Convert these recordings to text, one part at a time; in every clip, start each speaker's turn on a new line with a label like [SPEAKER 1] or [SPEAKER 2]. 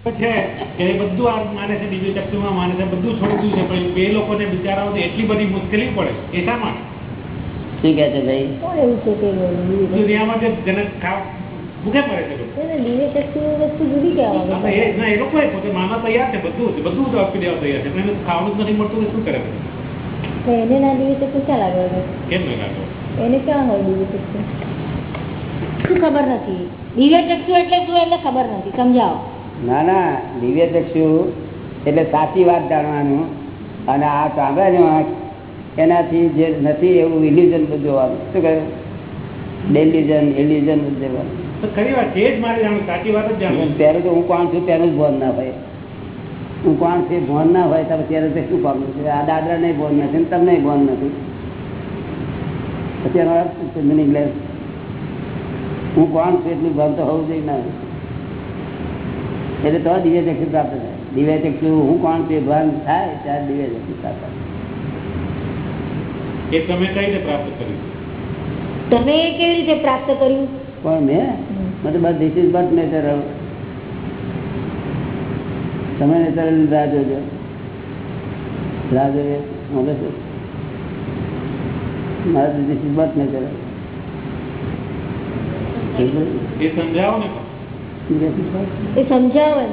[SPEAKER 1] છે કે એ બધું આ માને છે દિવ્ય ચક્ષુમાં માને છે બધું છોડી છે પણ બે લોકોને બિચારાઓને એટલી બધી મુશ્કેલી પડે. એ શા માટે?
[SPEAKER 2] શું કે છે ભાઈ?
[SPEAKER 3] કોણ એવું છે કે દિવ્ય
[SPEAKER 1] દુનિયામાં જે જેને ખાવ ભૂખે પડે છે લોકો.
[SPEAKER 3] એને દિવ્ય ચક્ષુ વસ્તુ જુદી
[SPEAKER 1] હા, તો
[SPEAKER 3] કહેવામાં
[SPEAKER 1] એ લોકો પોતે માનવા તૈયાર છે બધું બધું આપી દેવા તૈયાર છે પણ એને ખાવાનું જ નથી મળતું શું કરે
[SPEAKER 3] તો એને ના ક્યાં લાગે
[SPEAKER 1] કેમ નહીં
[SPEAKER 3] એને ક્યાં હોય
[SPEAKER 4] શું ખબર નથી? દિવ્ય ચક્ષુ એટલે શું? એટલે ખબર નથી સમજાવો.
[SPEAKER 2] ના ના દિવ્ય ચક્ષુ એટલે સાચી વાત જાણવાનું. અને આ સાંભળ્યા આંખ એનાથી જે નથી એવું ઇલ્યુઝન બધું જોવાનું. શું કહ્યું? ડેલ્યુઝન ઇલ્યુઝન બધું જોવાનું. ત્યારે તો હું કોણ છું? તેનું જ ભોન ના હોય હું કોણ છે? ભોન ના હોય તમે ત્યારે તો શું કામ છે? આ દાદરા નહીં ભોન નથી તમને ભોન નથી. પછી એનો અર્થ શું હું કોણ છું? એટલું ભાન તો હોવું જોઈએ ના. એટલે તો દિવ્ય ચક્ષુ પ્રાપ્ત થાય. દિવ્ય ચક્ષુ હું કોણ છું એ ભાન થાય ત્યારે દિવ્ય ચક્ષુ પ્રાપ્ત થાય.
[SPEAKER 1] એ તમે કઈ રીતે પ્રાપ્ત કર્યું?
[SPEAKER 4] તમે એ કેવી રીતે પ્રાપ્ત કર્યું?
[SPEAKER 2] પણ મેં? મતલબ ધીસ ઇઝ બટ નેચરલ તમે નેચરલ રાહ જોજો. રાહ જોઈએ. મને શું? મારે ધીસ ઇઝ બટ નેચરલ
[SPEAKER 1] એ સમજાવો ને
[SPEAKER 3] એ સમજાવો એમ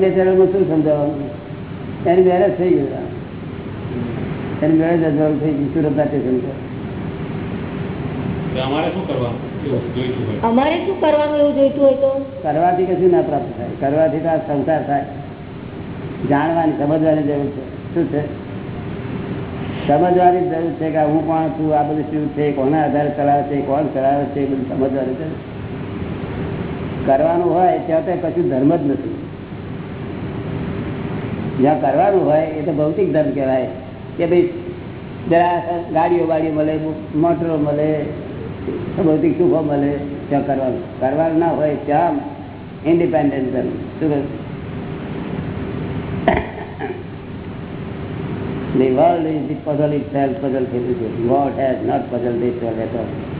[SPEAKER 3] કે
[SPEAKER 2] શું સમજાવવાનું? એની મેરેજ થઈ ગયું એની મેરેજ અજવાળું થઈ ગયું સુરત સ્ટેશન
[SPEAKER 1] અમારે શું કરવાનું? એવું જોઈતું હોય.
[SPEAKER 3] અમારે શું કરવાનું એવું જોઈતું હોય તો?
[SPEAKER 2] કરવાથી કશું ના પ્રાપ્ત થાય. કરવાથી તો આ સંસાર થાય. જાણવાની સમજવાની જરૂર છે. શું છે? સમજવાની જરૂર છે કે હું કોણ છું? આ બધું શું છે? કોના આધારે ચલાવે છે? કોણ ચલાવે છે? એ બધું સમજવાની જરૂર કરવાનું હોય ત્યાં તો કશું ધર્મ જ નથી જ્યાં કરવાનું હોય એ તો ભૌતિક ધર્મ કહેવાય કે ભાઈ જરા ગાડીઓ બાડીઓ મળે મોટરો મળે ભૌતિક સુખો મળે ત્યાં કરવાનું કરવાનું ના હોય ત્યાં ઇન્ડિપેન્ડન્ટ ધર્મ શું? The world is the puzzle itself, puzzle છે. God has not puzzled this at all.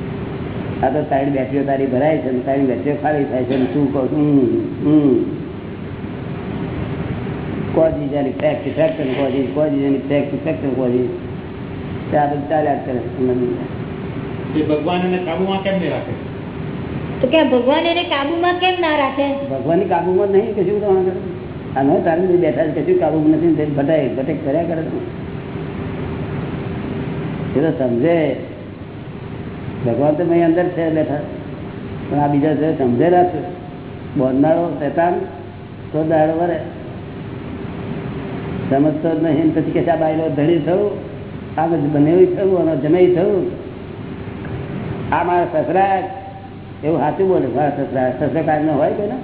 [SPEAKER 2] આ તો તારી બેટરીઓ તારી ભરાય છે ને તારી બેટરીઓ ખાલી થાય છે ને તું કહું છું હમ cause is an effect, effect and cause is, cause is an effect, effect and cause is. તે આ બધું ચાલ્યા જ કરે છે.
[SPEAKER 1] એ ભગવાન એને કાબુમાં કેમ નહીં રાખે
[SPEAKER 3] તો કે ભગવાન એને કાબુમાં કેમ ના રાખે
[SPEAKER 2] ભગવાનની કાબુમાં જ નહીં કશું થવાનું કરે આ નો તારી બધી બેઠા છે કશું કાબુમાં નથી ને તે ભટાય ભટેક કર્યા કરે છે. એ તો સમજે ભગવાન તો મેં અંદર છે બેઠા. પણ આ બીજા છે સમજેલા છે. બોલનારો શેતાન, તો દાડો વરે. સમજતો જ નહીં. પછી કે આ બાયલો ધણી થયું આ બધું બનેવી થયું, અને જમાઈ થયું. આ મારા સસરા એવું સાચું બોલે. મારા સસરા સસરા નો હોય કે ને?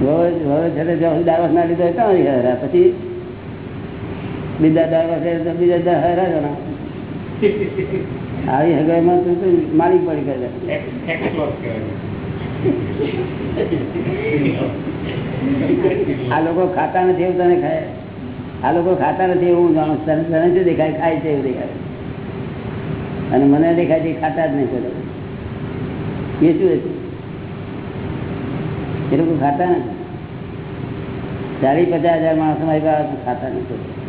[SPEAKER 2] હવે હવે છે તે જ્યાં સુધી ડાયવર્સ ના લીધો સુધી હરા પછી બીજા દાવસ તો બીજા હરા જણા આવી હગાઈમાં તું તું મારી પડી કરે આ લોકો ખાતા નથી એવું તને ખાય? આ લોકો ખાતા નથી એવું જાણું. તને તને શું દેખાય? ખાય છે એવું દેખાય. અને મને દેખાય છે ખાતા જ નહીં લોકો. એ શું હતું? એ લોકો ખાતા નથી. ચાલીસ પચાસ હજાર માણસો મારી પાસે ખાતા નથી.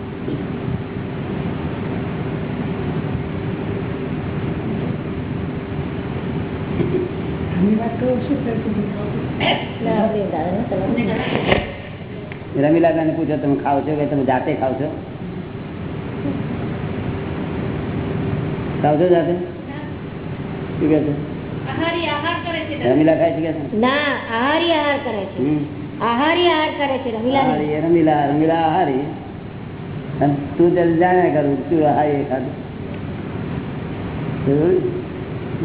[SPEAKER 3] ના
[SPEAKER 2] ને પૂછો તમે ખાવ છો કે તમે જાતે ખાવ છો? ખાવ છો જાતે? શું કે છે? રમીલા ખાય છે કે
[SPEAKER 3] ના આહારી આહાર કરે છે. આહારી આહાર કરે છે રમીલા
[SPEAKER 2] હારી, રમીલા રમીલા આહારી. તું જલ્દી જાણે કરું તું આહારી ખાધું.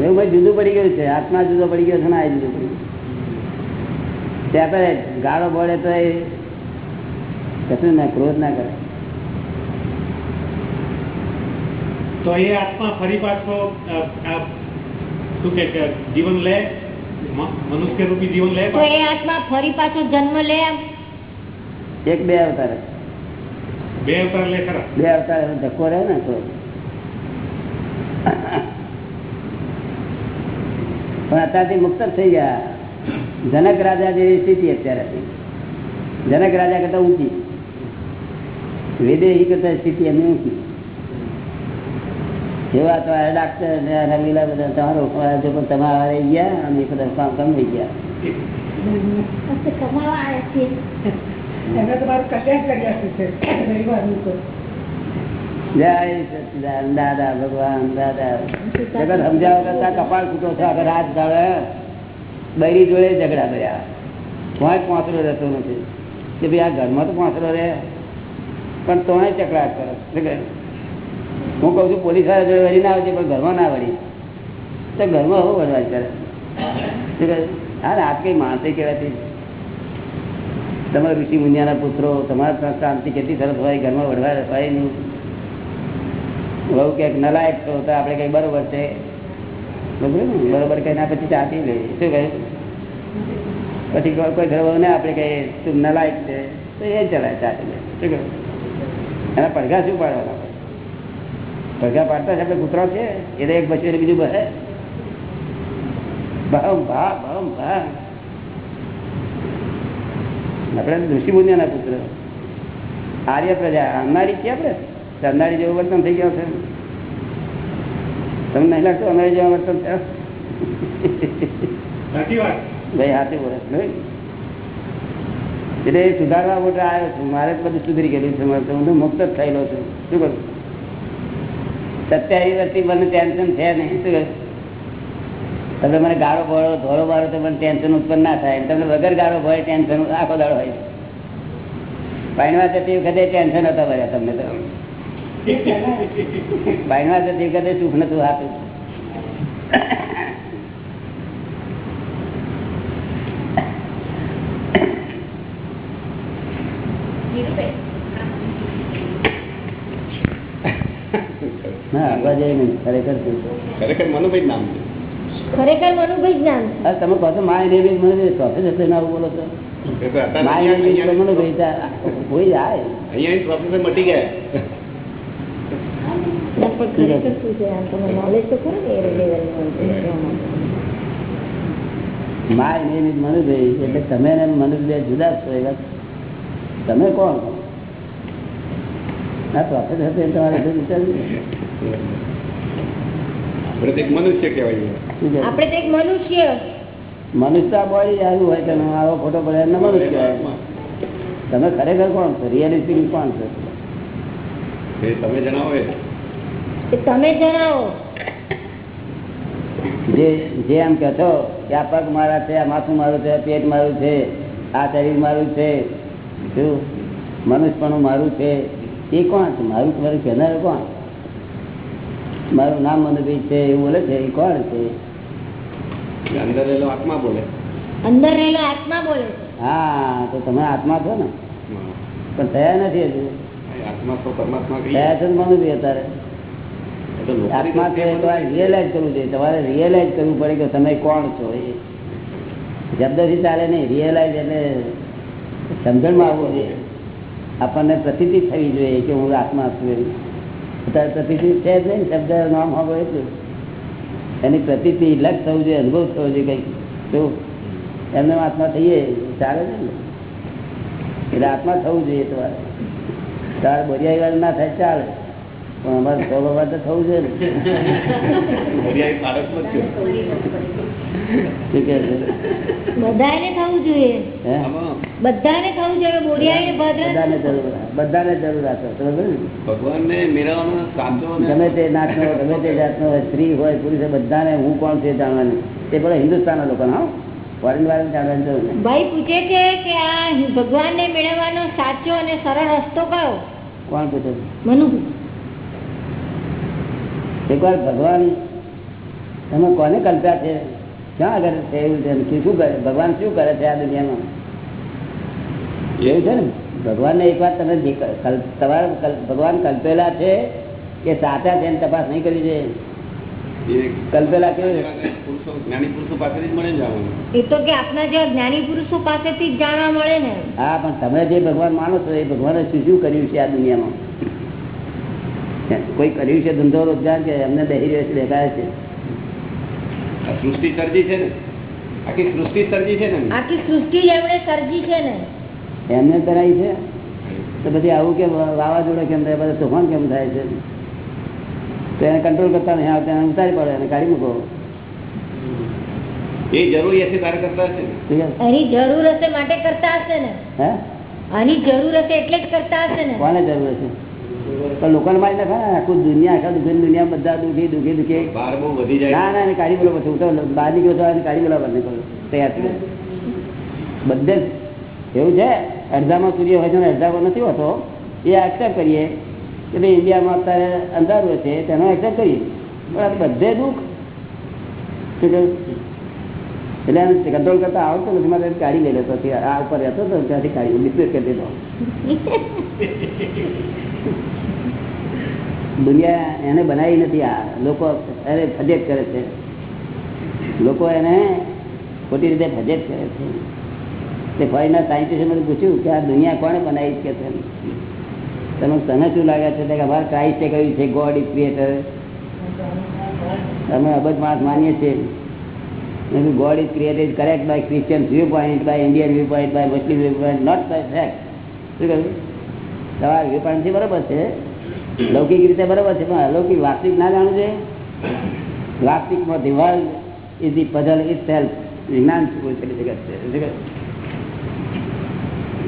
[SPEAKER 2] એવું ભાઈ જુદું પડી ગયું છે. આત્મા જુદો પડી ગયો છે ને આ જુદું પડી ગયું ત્યાં ગાળો બોલે તો એ કશું ના ક્રોધ ના કરે.
[SPEAKER 1] તો એ આત્મા ફરી પાછો શું કે કે જીવન લે? મનુષ્ય રૂપી જીવન લે
[SPEAKER 3] તો એ આત્મા ફરી પાછો જન્મ લે એમ?
[SPEAKER 2] એક બે અવતાર
[SPEAKER 1] બે અવતાર લે ખરા?
[SPEAKER 2] બે અવતાર ધક્કો રહે ને તો. પણ અત્યારથી મુક્ત થઈ ગયા. જનક રાજા જેવી સ્થિતિ અત્યારે જનક રાજા કરતા ઊંચી. વિદેહી કરતા સ્થિતિ એમની ઊંચી. એવા તમારે ડાક્ટર ને રમીલા બધા તમારો જો પણ તમારા રહી ગયા અને એ બધા કામ કમ થઈ ગયા.
[SPEAKER 4] કમાવા આવે છીએ
[SPEAKER 5] એમને તમારું કલ્યાણ કરી છે રવિવારનું તો
[SPEAKER 2] જય સચિદાન દાદા ભગવાન દાદા. જગત સમજાવ કરતા કપાળ ફૂટો છો આગળ હાથ ધાવે બૈરી જોડે ઝઘડા કર્યા. કોઈ પાંચરો રહેતો નથી. કે ભાઈ આ ઘરમાં તો પાંચરો રહે પણ તોય ચકડાટ કરો. હું કહું છું પોલીસવાળા જોડે વળી ના આવજે પણ ઘરમાં ના વળી. તો ઘરમાં હું વડવાજ કરે? હા ને આજ કઈ માણસે કહેવાતી? તમારા ઋષિ મુનિયાના પુત્રો તમારા શાંતિ કેટલી સરસ હોય ઘરમાં વડવા હોય નહીં. બહુ ક્યાંક નલાયક છો તો આપણે કઈ બરોબર છે? બરોબર કઈ ના પછી ચાટી લે શું કહે? પછી કોઈ ઘર વહુ ને આપણે કહીએ તું નલાયક છે? તો એ ચલાય ચાટી લે શું કહે? એના પડઘા શું પાડવાના પડઘા પાડતા છે આપણે કૂતરા છે? એ તો એક બચ્યું બીજું બહે ભમ ભા ભમ ભા. આપણે ઋષિ મુનિયાના પુત્ર. આર્ય પ્રજા અમારી છે આપણે અનાળી જેવું વર્તન થઈ ગયો છે. તમને નહીં લાગતું અનાળી જેવા વર્તન થયા? ભાઈ હાથે બોલે નહીં? એટલે સુધારવા માટે આવ્યો છું. મારે બધું સુધરી ગયેલું છે. મારે હું તો મુક્ત જ થયેલો છું. શું કરું? સત્યાવીસ વર્ષથી મને ટેન્શન છે નહીં. શું તમે મને ગાળો ભળો ધોળો બાળો તો મને ટેન્શન ઉત્પન્ન ના થાય. તમને વગર ગાળો ભળે ટેન્શન આખો દાડો હોય પાણીમાં જતી વખતે ટેન્શન હતા ભર્યા તમને તો. પાણીમાં જતી વખતે સુખ નતું ના નહીં ખરેખર
[SPEAKER 6] ખરેખર મનુભાઈ નામ
[SPEAKER 4] ખરેખર મનુભાઈ નામ
[SPEAKER 2] તમે કહો છો માય દેવી મને જશે ના બોલો છો.
[SPEAKER 6] તો
[SPEAKER 2] માય દેવી તો ભાઈ તા- કોઈ જાય.
[SPEAKER 6] અહીંયા પ્રોફેસર મટી ગયા
[SPEAKER 4] ના, પણ ખરેખર શું છે આમ તમને નોલેજ તો ખરું ને એ લેવલનું કહેવા માંગુ.
[SPEAKER 2] માય એટલે તમે ને જુદા છો એ તમે કોણ ના પ્રોફેસર હતો એ તમારે?
[SPEAKER 6] આપણે તો એક મનુષ્ય કહેવાય
[SPEAKER 4] આપણે તો એક મનુષ્ય
[SPEAKER 2] મનુષ્ય બોડી આવ્યું હોય કે આવો ફોટો પડે એમને મનુષ્ય તમે ખરેખર કોણ છો રિયાલિસ્ટિક કોણ છો
[SPEAKER 6] તમે જણાવો
[SPEAKER 4] તમે જણાવો.
[SPEAKER 2] જે જે એમ કે છો કે આ પગ મારા છે આ માથું મારું છે પેટ મારું છે આ શરીર મારું છે શું? મનુષ્યપણું મારું છે એ કોણ છે? મારું મારું કહેનાર કોણ? મારું નામ મનુભાઈ છે એવું બોલે છે એ કોણ છે?
[SPEAKER 6] અંદર રહેલો આત્મા બોલે.
[SPEAKER 4] અંદર રહેલો આત્મા બોલે
[SPEAKER 2] હા તો તમે આત્મા છો ને? પણ થયા નથી હજુ.
[SPEAKER 6] આત્મા તો પરમાત્મા
[SPEAKER 2] થયા છે મનુભાઈ અત્યારે?
[SPEAKER 6] એ
[SPEAKER 2] આત્મા છે રિયલાઇઝ કરવું જોઈએ. તમારે રિયલાઇઝ કરવું પડે કે તમે કોણ છો એ. શબ્દથી ચાલે નહીં. રિયલાઇઝ એટલે સમજણમાં આવવું જોઈએ. આપણને પ્રતિતિ થવી જોઈએ કે હું આત્મા છું એમ અત્યારે પ્રતિતિ છે જ નહીં. શબ્દ નામ હોવો એટલું એની પ્રતિતિ લક્ષ થવું જોઈએ અનુભવ થવો જોઈએ કંઈક. શું એમને આત્મા થઈએ ચાલે છે ને એટલે આત્મા થવું જોઈએ તમારે. તારે બોરિયા ના થાય ચાલે. પણ અમારે સો બાબા તો થવું જોઈએ. ને
[SPEAKER 4] બધાને થવું બધાને
[SPEAKER 2] જરૂર ને?
[SPEAKER 6] ભગવાનને
[SPEAKER 2] ગમે તે ગમે તે જાતનો સ્ત્રી હોય પુરુષ બધાને હું કોણ છે જાણવાની. તે બધા હિન્દુસ્તાનના લોકો હા?
[SPEAKER 4] ભાઈ પૂછે છે કે આ ભગવાનને મેળવવાનો સાચો અને સરળ રસ્તો કયો?
[SPEAKER 2] કોણ પૂછે છે?
[SPEAKER 4] મનુ
[SPEAKER 2] એકવાર ભગવાન તમે કોને કલ્પ્યા છે? ક્યાં આગળ છે એવું છે? શું કરે? ભગવાન શું કરે છે આ દુનિયામાં? એવું છે ને? ભગવાનને એક વાર તમે તમારા ભગવાન કલ્પેલા છે કે સાચા છે એની તપાસ નહીં કરી
[SPEAKER 6] છે
[SPEAKER 2] કલ્પેલા કેવી
[SPEAKER 6] પુરુષો જ્ઞાની પુરુષો પાસેથી જ મળે
[SPEAKER 4] એ તો કે આપના જેવા જ્ઞાની પુરુષો પાસેથી જાણવા મળે ને.
[SPEAKER 2] હા પણ તમે જે ભગવાન માનો છો એ ભગવાને શું શું કર્યું છે આ દુનિયામાં? કોઈ કર્યું છે ધંધો રોજગાર કે એમને દહી રહ્યો છે દેખાય છે?
[SPEAKER 6] સૃષ્ટિ સર્જી છે ને? આખી સૃષ્ટિ સર્જી છે ને
[SPEAKER 4] આખી સૃષ્ટિ એમણે સર્જી છે ને.
[SPEAKER 2] એમને બનાવી છે? તો પછી આવું કે વાવાઝોડું કેમ થાય? બધા તોફાન કેમ થાય છે? તો એને કંટ્રોલ કરતા નહીં આવતા એને ઉતારી પડે એને કાઢી મૂકો.
[SPEAKER 6] એ જરૂરી હશે તારે કરતા હશે?
[SPEAKER 4] એની જરૂર હશે માટે કરતા હશે ને.
[SPEAKER 2] હે?
[SPEAKER 4] આની જરૂર હશે એટલે જ કરતા હશે ને.
[SPEAKER 2] કોને જરૂર છે પણ લોકોને મારી નાખે આખું દુનિયા આખા દુઃખી દુનિયા બધા દુઃખી દુઃખી દુઃખી. ના ના કાઢી બોલો પછી તો બહાર નીકળો તો કાઢી બોલાવવા નીકળ્યો તૈયાર થઈ બધે એવું છે અડધામાં સૂર્ય હોય છે અડધામાં નથી હોતો. એ એક્સેપ્ટ કરીએ. કે ભાઈ ઇન્ડિયામાં અત્યારે અંધારું છે તેનો એક્સેપ્ટ કરીએ. પણ બધે દુઃખ. શું કહ્યું? એટલે એને કંટ્રોલ કરતા આવડતો નથી મારે કાઢી લઈ લેતો. આ ઉપર રહેતો હતો ત્યાંથી કાઢી ડિસ્પ્લેસ કરી દીધો. દુનિયા એને બનાવી નથી. આ લોકો અરે ફજેત કરે છે. લોકો એને ખોટી રીતે ફજેત કરે છે. તે ફોરેનના સાયન્ટિસ્ટ મને પૂછ્યું કે આ દુનિયા કોણે બનાવી કે છે તમે? તને શું લાગે છે? કે અમારે ક્રાઇસ્ટે કહ્યું છે ગોડ ઇઝ ક્રિએટર અમે અબજ માણસ માનીએ છીએ. God is created correct by Christian view point by Indian view point by Muslim view point not by fact શું કહ્યું? તમારા વ્યૂ પોઈન્ટથી બરોબર છે. લૌકિક રીતે બરોબર છે, પણ અલૌકિક વાસ્તવિક ના જાણવું છે વાસ્તવિકમાં the world is puzzle is self વિજ્ઞાનથી પૂછેલી જગત છે? શું કહ્યું?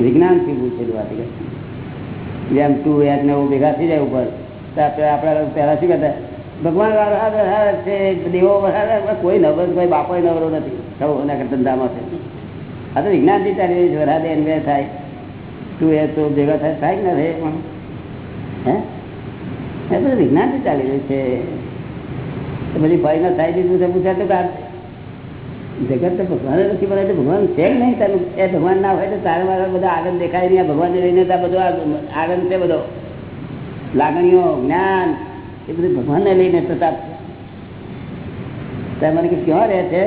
[SPEAKER 2] વિજ્ઞાનથી પૂછેલું આ જેમ ટુ એચ ને ભેગા થઈ જાય ઉપર, તો આપણે શું કહેતા? ભગવાન વરસાદ છે, દેવો વરસાદ કોઈ નવરો કોઈ બાપો નવરો નથી. સૌ એના ધંધામાં છે. આ તો વિજ્ઞાનથી ચાલી છે વરસાદ એનવે થાય. ટુ એ તો ભેગા થાય થાય કે ના થાય પણ. હે? એ બધું વિજ્ઞાનથી ચાલી રહ્યું છે. પછી બધી ના થાય દીધું પૂછાય તો જગત તો ભગવાન નથી તો ભગવાન છે જ નહીં તારું? એ ભગવાન ના હોય તો તારે મારા બધા આગળ દેખાય નહીં ભગવાન લઈને તો આ બધો આગળ છે બધો. લાગણીઓ, જ્ઞાન, એ બધું ભગવાનને લઈને થતા મને કે ક્યાં રહે છે?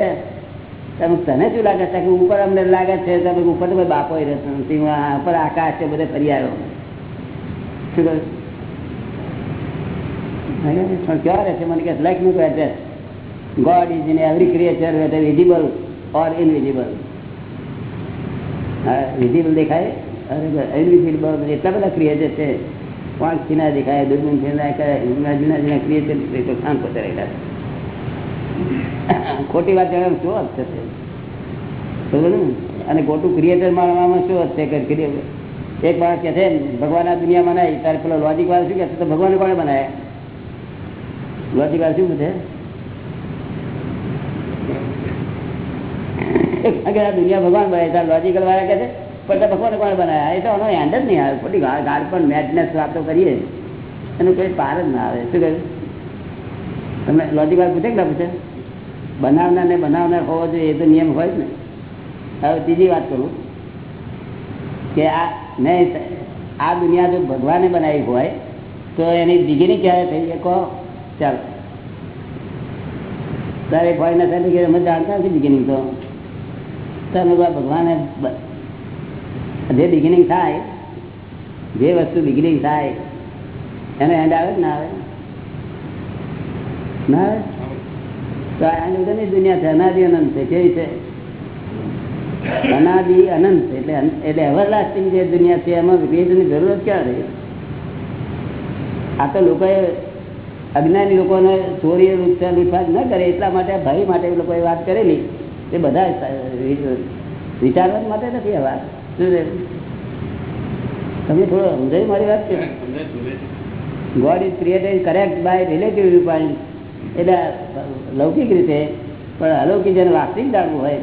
[SPEAKER 2] તમે તને શું લાગે છે કે ઉપર અમને લાગે છે? તમે ઉપર તો બાપો રહેતો નથી ઉપર આકાશ છે, બધે ફરી શું કહ્યું? પણ ક્યાં રહે છે? મને કે લાઈકનું address is in every creature whether visible or invisible. હા વિઝિબલ દેખાય? અરે ઇનવિઝિબલ એટલા બધા ક્રિએચર છે. પાંચ છીના દેખાય દૂરબીન છીના જુના જૂના ક્રિએચર શાંત પોતે રહેલા ખોટી વાત જણાવે શું અર્થ થશે? અને ખોટું ક્રિએટર માણવામાં શું ક્રિએ- એક માણસ કહે છે, ભગવાન આ દુનિયા બનાવી ત્યારે પેલો લોજિક વાળો શું કહે છે? તો ભગવાન કોણે બનાવ્યા? લોજિક વાળો શું અગર આ દુનિયા ભગવાન બનાવી લોજિકલ વાળા કહે છે, પણ તો ભગવાન કોણ બનાવ્યા એ તો એનો એન્ડ જ નહીં આવે. ખોટી ગાળ પણ મેડનેસ વાતો કરીએ. એનું કોઈ પાર જ ના આવે. શું કહ્યું? તમે લોજિકલ પૂછે કે પૂછે? બનાવનાર ને બનાવનાર હોવો જોઈએ, એ તો નિયમ હોય જ ને. હવે ત્રીજી વાત કરું કે આ મેં આ દુનિયા જો ભગવાને બનાવી હોય, તો એની બિગિનિંગ ક્યારે થઈ? શકો ચાલો. તારે ફોરેનર સર્ટિફિકેટ અમે જાણતા નથી બિગિનિંગ તો. તમે ભગવાને જે બિગિનિંગ થાય, જે વસ્તુ બિગિનિંગ થાય, એનો એન્ડ આવે ના આવે? ના આવે? તો આ બધાની દુનિયા છે, અનાદિ અનંત છે, કેવી છે? અનાદિ અનંત. એટલે એટલે એવરલાસ્ટિંગ જે દુનિયા છે, એમાં ક્રિએશનની જરૂરત ક્યાં રહી? આ તો લોકોએ અજ્ઞાની લોકોને ચોરી લૂંટફાટ લૂંટફાટ ન કરે એટલા માટે ભય માટે એ વાત કરેલી. એ બધા વિચારવા માટે નથી આ વાત. તમે થોડો સમજાય મારી વાત છે God is created correct by relative view એટલે લૌકિક રીતે, પણ અલૌકિક જેને વાસ્તવિક જાણવું હોય,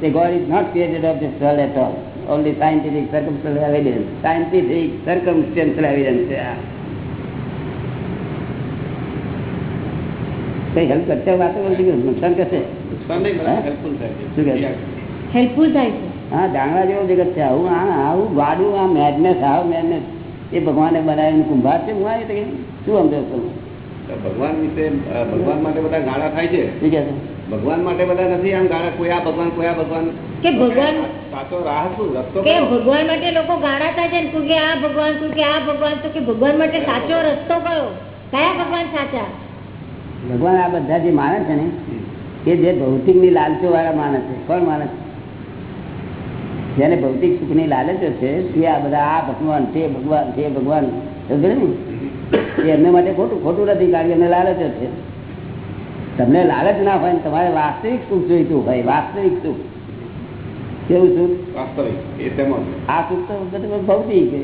[SPEAKER 2] તે God is not created of this world at all only scientific circumstantial evidence scientific circumstantial evidence છે આ કઈ હેલ્પ કરતા વાતો બોલતી નુકસાન કરશે?
[SPEAKER 6] હેલ્પફુલ થાય છે.
[SPEAKER 4] હેલ્પફુલ થાય છે.
[SPEAKER 2] હા જાણવા જેવું જગત છે. આવું આ આવું ગાડું આ મેડનેસ આવ મેડનેસ એ ભગવાને બનાવીને કુંભાર છે હું આવી તો શું સમજો છો?
[SPEAKER 6] ભગવાન વિશે ભગવાન માટે બધા ગાળા થાય છે?
[SPEAKER 2] ઠીક છે?
[SPEAKER 6] ભગવાન માટે બધા નથી આમ ગાળા? કોઈ આ ભગવાન કોઈ આ ભગવાન.
[SPEAKER 4] કે ભગવાન
[SPEAKER 6] સાચો રાહ શું? રસ્તો
[SPEAKER 4] કે ભગવાન માટે લોકો ગાળા થાય છે ને કે આ ભગવાન કે આ ભગવાન તો કે ભગવાન માટે સાચો રસ્તો કયો? કયા ભગવાન સાચા?
[SPEAKER 2] ભગવાન આ બધા જે માણસ છે ને એ જે ભૌતિકની લાલચો વાળા માણસ છે કોણ માણસ જેને ભૌતિક સુખની લાલચો છે તે આ બધા આ ભગવાન તે ભગવાન તે ભગવાન. સમજે ને? એમને માટે ખોટું ખોટું નથી કારણ કે એમને લાલચો છે. તમને લાલચ ના હોય ને તમારે વાસ્તવિક સુખ જોઈતું હોય વાસ્તવિક સુખ. કેવું સુખ?
[SPEAKER 6] વાસ્તવિક એ તેમાં
[SPEAKER 2] આ સુખ તો બધું ભૌતિક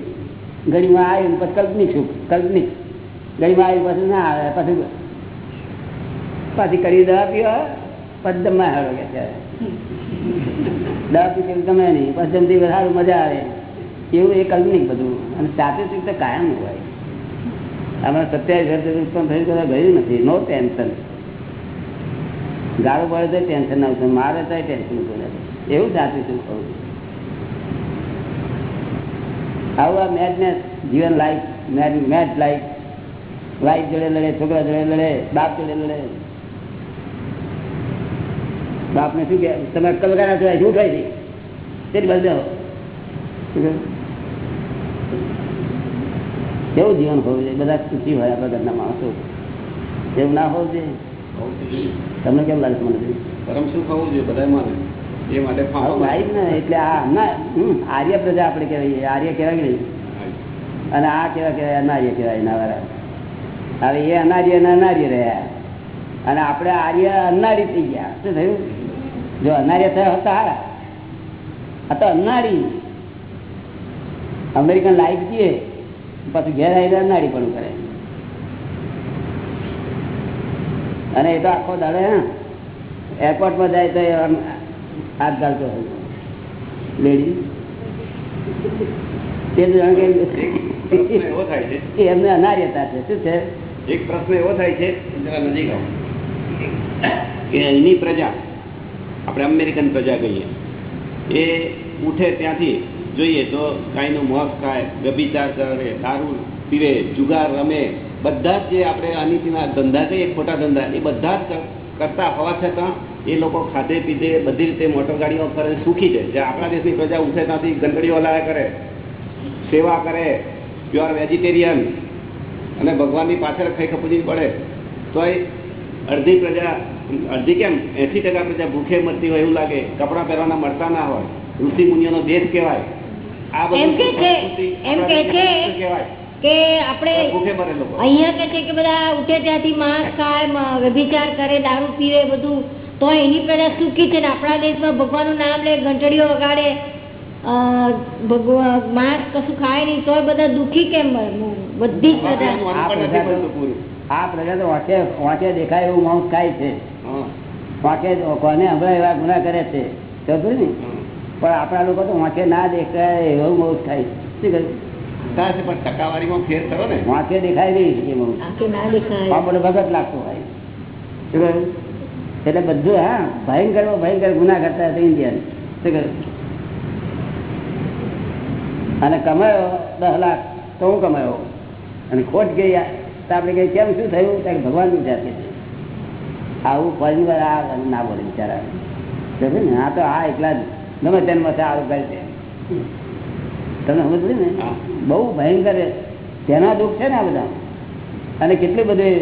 [SPEAKER 2] ઘડીમાં આવ્યું ને પછી કલ્પનિક સુખ કલ્પનિક. ઘડીમાં આવ્યું પછી ના આવે પછી પાછી કરી દવા પીવા પછી જમવા હારો કે દવા પી ગમે નહીં પછી જમતી સારું મજા આવે. એવું એ કલ્પનિક બધું. અને સાથે સુખ તો કાયમ હોય. અમારે સત્યાવીસ વર્ષ ઉત્પન્ન થયું કદાચ ગયું નથી. No tension. ગાળો પડે તો ટેન્શન ના આવતું મારે તો ટેન્શન નથી એવું સાચું શું કહું આવું આ મેચ ને જીવન લાઈફ મેચ લાઈફ લાઈફ જોડે લડે, છોકરા જોડે લડે, બાપ જોડે લડે. બાપને શું કે તમે કલકારા છો શું થાય છે? તેની બાજુ? કેવું જીવન હોવું જોઈએ? બધા સુખી હોય આપણા ઘરના માણસો. એવું ના હોવું જોઈએ? તમને કેમ લાગે મને
[SPEAKER 6] પરમ સુખ હોવું જોઈએ બધા માને એ માટે
[SPEAKER 2] ભાઈ ને એટલે આ ના આર્ય પ્રજા આપણે કહેવાય. આર્ય કહેવાય નહીં? અને આ કેવા કહેવાય? અનાર્ય કહેવાય એના વાળા. હવે એ અનાર્ય અને અનાર્ય રહ્યા. અને આપણે આર્ય અનારી થઈ ગયા. શું થયું? જો અનાર્ય થયા હતા હારા. આ તો અનારી. અમેરિકન લાઈફ જીએ પછી ઘેર આવીને અનારી પણ કરે. અને એ તો આખો દાડે એરપોર્ટમાં જાય તો હાથ ગાળતો હોય. લેડી. તે જાણે કે એમને અનાર્યતા છે. શું છે?
[SPEAKER 6] એક પ્રશ્ન એવો થાય છે જરા નજીક કે અહીંની પ્રજા આપણે અમેરિકન પ્રજા કહીએ. એ ઉઠે ત્યાંથી જોઈએ તો ગાયનું મોસ ખાય વ્યભિચાર કરે દારૂ પીવે, જુગાર રમે. બધા જ જે આપણે અનિતિના ધંધા કહીએ ખોટા ધંધા, એ બધા જ કર- કરતા હોવા છતાં એ લોકો ખાધે પીધે, બધી રીતે મોટર ગાડીઓ ફરે સુખી છે. જે આપણા દેશની પ્રજા ઉઠે ત્યાંથી ગંદડીઓ લાયા કરે, સેવા કરે પ્યોર વેજીટેરિયન અને ભગવાનની પાછળ ખાઈ ખપુજી પડે. તો એ અડધી પ્રજા અડધી કેમ એસી ટકા પ્રજા ભૂખે મરતી હોય એવું લાગે. કપડાં પહેરવાના મળતા ના હોય. ઋષિ મુનિઓનો દેશ કહેવાય. આ
[SPEAKER 4] એમ કે છે
[SPEAKER 6] સંસ્કૃતિ
[SPEAKER 4] એમ કે છે કે આપણે
[SPEAKER 6] ભૂખે મરે લોકો.
[SPEAKER 4] અહીંયા કે છે કે બધા ઉઠે ત્યાંથી માંસ ખાય વ્યભિચાર કરે દારૂ પીવે બધું. તો એની પ્રજા સુખી છે ને આપણા દેશમાં ભગવાનનું નામ લે ઘંટડીઓ વગાડે. અ, ભગવા- માંસ કશું ખાય નહીં તોય બધા દુઃખી કેમ બધી જ પ્રજા.
[SPEAKER 2] આ પ્રજા તો વાંચે વાંચે દેખાય એવું માઉસ ખાય છે. વાંચે કોને હમણાં એવા ગુના કરે છે? સમજો ને? પણ આપણા લોકો તો વાંકે ના દેખાય એવું માઉસ થાય. શું કહ્યું?
[SPEAKER 6] પણ ટકાવારીમાં ફેર ને.
[SPEAKER 2] દેખાય નહીં એ ભગત લાગતો હોય. શું કહ્યું? એટલે બધું હા ભયંકર ભયંકર ગુના કરતા હતા ઇન્ડિયન. શું કહ્યું? અને કમાયો દસ લાખ તો હું કમાયો? અને ખોટ ગઈ તો આપણે કઈ કેમ શું થયું? ત્યાં ભગવાન વિચાર છે આવું ફરી વાર આ ના બોલે બિચારા સમજે ને આ તો આ એકલા જ ગમે તેને મસે આવું કરે છે તમે સમજ ને? બહુ ભયંકર તેના દુઃખ છે ને આ બધા. અને કેટલી બધી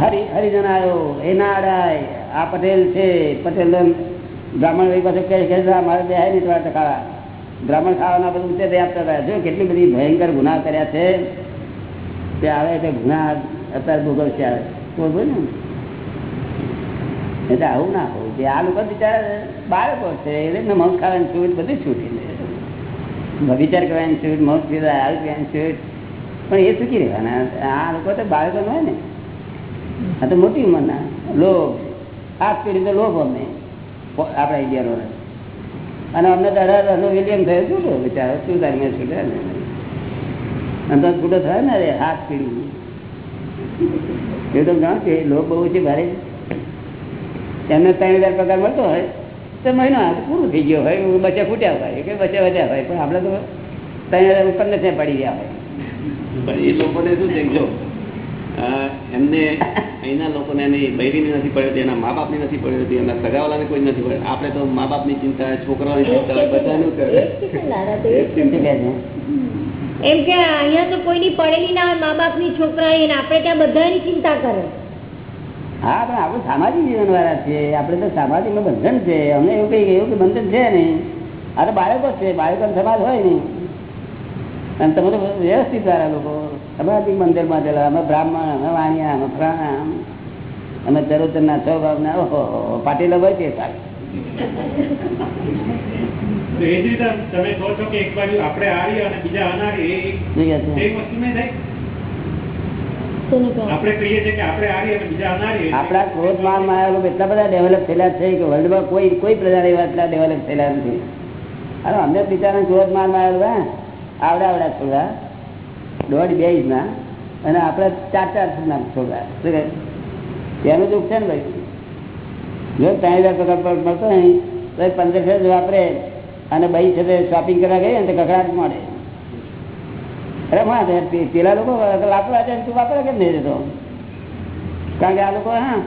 [SPEAKER 2] હરિ હરિજન આવ્યો એના અડાય આ પટેલ છે પટેલ બ્રાહ્મણ ભાઈ પાસે કહે કે મારે બે નહીં થોડા ટકા. બ્રાહ્મણ ખાવાના બધું છે આપતા હતા. જો કેટલી બધી ભયંકર ગુના કર્યા છે. તે આવે તે ગુના અત્યારે ભોગવશે આવે. બોલ ને એટલે આવું ના હોય. જે આ લોકો બિચારા બાળકો છે એટલે મગ ખાવાની છૂટ બધી છૂટી વિચાર કરવાની છૂટ, મગ પીધા આવી પીવાની છૂટ. પણ એ ચૂકી રહેવાના. આ લોકો તો બાળકો હોય ને. આ તો મોટી ઉંમરના. લોભ. આ પેઢી તો લોભ અમને આપણા ઇન્ડિયાનો અને અમને દરનો વિલિયમ થયો તો બિચારો. શું તારી છૂટ્યા ને? અને તો છૂટો થાય ને, હાથ પીડી એ તો જાણો કે લોભ બહુ છે, ભારે એમને ત્રણ હજાર પગાર મળતો હોય તો મહિનો પૂરું થઈ ગયો હોય બચ્ચા ફૂટ્યા હોય કે બચ્ચા વધ્યા હોય પણ આપણે તો ત્રણ હજાર પંદર પડી ગયા હોય.
[SPEAKER 6] પણ એ લોકોને શું છે જો એમને અહીંના લોકોને એની બૈરીની નથી પડી હતી એના મા બાપની નથી પડી હતી એના સગાવાલાને કોઈ નથી પડી આપણે તો મા બાપની ચિંતા છોકરાઓની ચિંતા હોય બધાનું કરે.
[SPEAKER 4] એમ કે અહીંયા તો કોઈની પડેલી ના હોય મા બાપની છોકરા એને આપણે ત્યાં બધાની ચિંતા કરે.
[SPEAKER 2] હા પણ આપણે સામાજિક જીવન વાળા છીએ. આપણે તો સામાજિક બંધન છે. અમને એવું કઈ એવું કે બંધન છે નહીં. આ તો બાળકો છે. બાળકો સમાજ હોય નહીં. અને તમે તો વ્યવસ્થિત વાળા લોકો. સામાજિક મંદિરમાં ચલા અમે બ્રાહ્મણ અમે વાણિયા અમે ફ્રાણા અમે ચરોતરના છ ભાવના ઓહો પાટીલ હોય છે
[SPEAKER 1] સારું એ જ રીતે તમે કહો છો કે એક બાજુ આપણે આવીએ અને બીજા અનાર્ય એ વસ્તુ નહીં થાય? આપણે કહીએ છીએ કે આપણે આર્ય અને બીજા અનાર્ય
[SPEAKER 2] આપણા ક્રોધમાં લોકો એટલા બધા ડેવલપ થયેલા છે કે વર્લ્ડમાં કોઈ કોઈ પ્રજા એવા એટલા ડેવલપ થયેલા નથી. અરે અમને બિચારા ક્રોધ માનમાં આવેલું આવડા આવડા છોડા દોઢ બે ના અને આપણે ચાર ચાર ના છોડા તેનું દુઃખ છે ને ભાઈ? જો ત્રણ હજાર પગાર મળતો નહીં તો પંદરસો વાપરે. અને ભાઈ છે શોપિંગ કરવા ગઈ ને તો કકડાટ મળે. અરે માં પેલા લોકો લાકડા છે તું વાપરે કેમ નહીં જતો? કારણ કે આ લોકો, હા,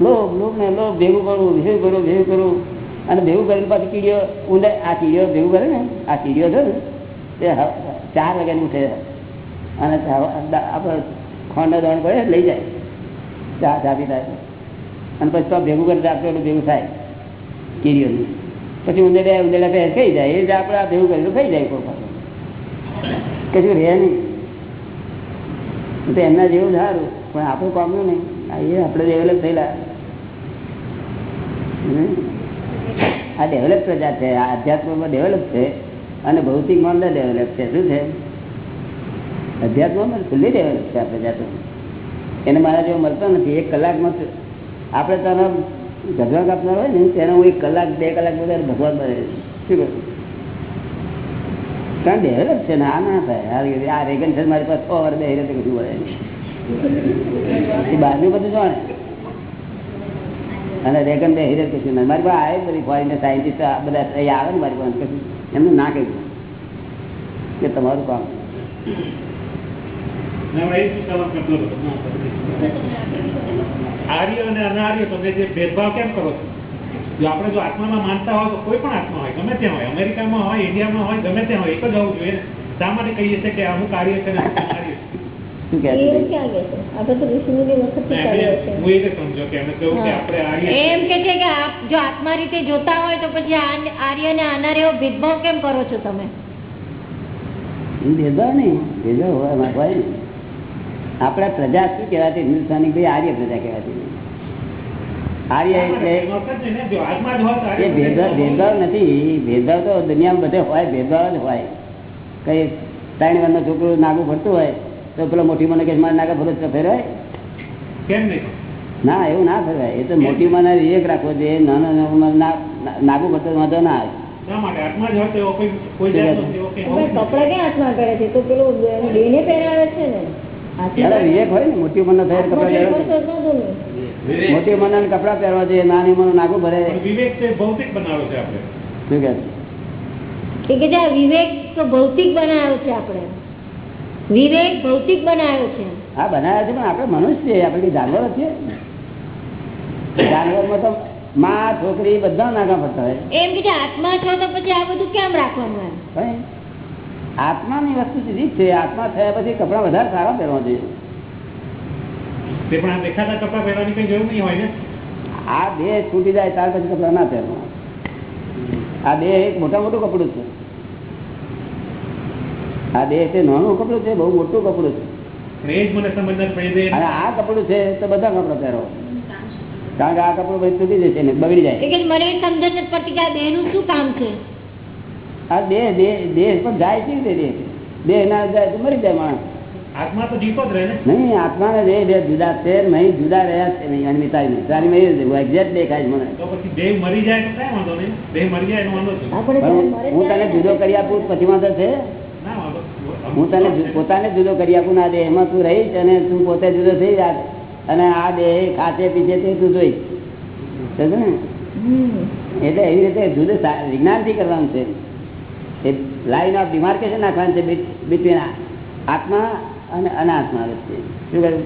[SPEAKER 2] લોભ લોભ ને લોભ, ભેગું કરવું ભેગું કરવું ભેગું કરવું. અને ભેગું કરીને પાછી કીડીઓ ઊંડે આ કીડીઓ ભેગું કરે ને, આ કીડીઓ છે ને, તે ચાર વાગ્યાની ઉઠે અને આપણે ખોંડ દોણ પડે લઈ જાય. ચા ચા પીતા અને પછી તો ભેગું કરી આપણે ભેગું થાય, કીડીઓનું. પછી ઉંદેડા ઉંદેડા પહેર ખાઈ જાય. એ જ આપણે આ ભેગું કરેલું ખાઈ જાય કોઈ. કશું રહે નહીં. તો એમના જેવું સારું પણ આપણું કામ્યું નહીં. એ આપણે ડેવલપ થયેલા. આ ડેવલપ પ્રજા છે, આ અધ્યાત્મમાં ડેવલપ છે, અને ભૌતિક અંદર ડેવલપ છે. શું છે? અધ્યાત્મમાં ખુલ્લી ડેવલપ છે આ પ્રજા તો. એને મારા જેવો મળતો નથી. એક કલાકમાં આપણે તને ભગવાન કાપનાર હોય ને, તેને હું એક કલાક, બે કલાક બધા ભગવાન બને. શું કરું કારણ ડેવલપ છે ને આ ના થાય. આ- રેગન છે મારી પાસે છ વાર બે રીતે કશું વળે બહારનું બધું જાણે. અને રેગન બે હિરે કશું નહીં. મારી પાસે આવે બધી ફોરેન સાયન્ટિસ્ટ બધા અહીં આવે ને મારી પાસે કશું એમનું ના કહ્યું કે તમારું કામ.
[SPEAKER 1] આર્ય અને અનાર્ય તમે જે ભેદભાવ કેમ કરો છો? જો આપણે જો આત્મામાં માનતા હોય તો કોઈ પણ આત્મા હોય ગમે ત્યાં હોય અમેરિકામાં હોય ઇન્ડિયામાં હોય ગમે ત્યાં હોય એક જ હોવું જોઈએ. શા માટે કહીએ છીએ કે અમુક કાર્ય છે એમ કે અમે કહ્યું કે આપણે આર્ય
[SPEAKER 4] એમ કે છે કે આપ જો આત્મા રીતે જોતા હોય તો પછી આર્ય ને અનાર્ય ભેદભાવ કેમ કરો છો તમે?
[SPEAKER 2] ભેદભાવ નહીં ભેદભાવ હોય આપણે પ્રજા શું કહેવાતી હિન્દુસ્તાની ભાઈ આર્ય પ્રજા કહેવાતી ભેદભાવ નથી ભેદભાવ તો દુનિયામાં બધે હોય ભેદભાવ જ હોય કઈ ત્રણ વારનો છોકરો નાગું ફરતું હોય તો પેલો મોટી મને કે મારે નાગા ફરજ ફેરવાય
[SPEAKER 1] કેમ નહીં
[SPEAKER 2] ના એવું ના ફેરવાય એ તો મોટી મને વિવેક રાખવો જોઈએ નાનો નાનો ના- ના- નાગું ફરતો વાંધો ના આવે
[SPEAKER 4] ને
[SPEAKER 2] વિવેક હોય ને મોટી ઉંમરનો થયેલ કપડા મોટી ઉંમરના કપડા પહેરવા જોઈએ નાની ઉંમર નાગું ભરે
[SPEAKER 1] વિવેક છે ભૌતિક બનાવ્યો છે આપણે.
[SPEAKER 2] શું
[SPEAKER 4] કે છે આ વિવેક તો ભૌતિક બનાવ્યો છે આપણે. વિવેક ભૌતિક બનાવ્યો છે.
[SPEAKER 2] હા બનાવ્યો છે પણ આપણે મનુષ્ય છીએ આપણે જાનવર છીએ? જાનવરમાં તો માં છોકરી બધા નાગા ફરતા હોય.
[SPEAKER 4] એમ કે આત્મા છો તો પછી આ બધું કેમ રાખવાનું એમ?
[SPEAKER 2] ભાઈ આત્માની વસ્તુ સીધી જ છે આત્મા થયા પછી કપડા વધારે સારા પહેરવા જોઈએ.
[SPEAKER 1] તે પણ આ દેખાતા કપડાં પહેરવાની કઈ જરૂર નહીં હોય ને?
[SPEAKER 2] આ દેહ છૂટી જાય ત્યાર પછી કપડા ના પહેરવા. આ દેહ એક મોટા મોટું કપડું છે. આ દેહ છે નાનું કપડું છે બહુ મોટું કપડું છે. અને આ કપડું છે તો બધા કપડા પહેરો. કારણ કે આ કપડું પછી તૂટી જશે ને બગડી જાય.
[SPEAKER 4] એ મને સમજણ નથી પડતી કે આ દેહનું શું કામ છે?
[SPEAKER 2] આ દેહ દેહ દેહ પણ જાય કેવી રીતે દેહ દેહ ના જાય તો મરી જાય માણસ.
[SPEAKER 1] આત્મા તો દીપ જ રહે
[SPEAKER 2] નહીં બે જુદા છે નહીં જુદા રહ્યા છે નહીં અને મિતાઈ તારી મેં એક્ઝેક્ટ દેખાય મને.
[SPEAKER 1] તો પછી દેહ મરી જાય તો કઈ વાંધો નહીં. દેહ મરી જાય એનો વાંધો
[SPEAKER 2] હું તને જુદો કરી આપું પછી વાંધો છે? હું તને પોતાને જુદો કરી આપું ના દે એમાં તું રહીશ અને તું પોતે જુદો થઈ જા. અને આ દેહ ખાતે પીછે તે સમજ્યો ને? એટલે એવી રીતે જુદું વિજ્ઞાનથી કરવાનું છે. એ લાઈન ઓફ ડિમાર્કેશન નાખવાનું છે બિટવીન આત્મા અને અનાત્મા વચ્ચે શું કહ્યું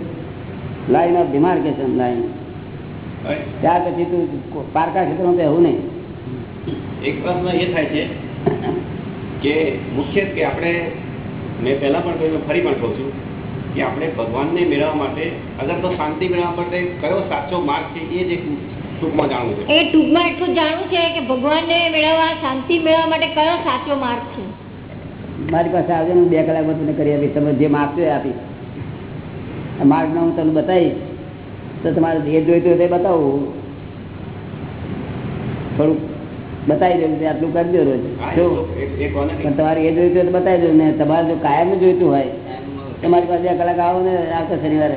[SPEAKER 2] લાઈન ઓફ ડિમાર્કેશન લાઈન? ત્યાર પછી તું કો- પારકા ક્ષેત્રમાં તો એવું નહીં.
[SPEAKER 6] એક પ્રશ્ન એ થાય છે કે મુખ્ય કે આપણે મેં પહેલા પણ કહ્યું ફરી પણ કહું છું કે આપણે ભગવાનને મેળવવા માટે અગર તો શાંતિ મેળવવા માટે કયો સાચો માર્ગ છે એ જ એક ટૂંકમાં જાણવું છે.
[SPEAKER 4] એ ટૂંકમાં એટલું જાણવું છે કે ભગવાનને મેળવવા શાંતિ મેળવવા માટે કયો સાચો માર્ગ છે?
[SPEAKER 2] મારી પાસે આવજો ને બે કલાકમાં તમને કરી આપીશ. તમે જે માગશો એ આપીશ. માર્ગનો હું તમને બતાવીશ. તો તમારે જે જોઈતું હોય તે બતાવું. થોડુંક બતાવી દઉં આટલું કરજો રોજ. પણ તમારે એ જોઈતું હોય તો બતાવી દઉં ને તમારે જો કાયમ જોઈતું હોય તમારી પાસે બે કલાક આવો ને આવતા શનિવારે.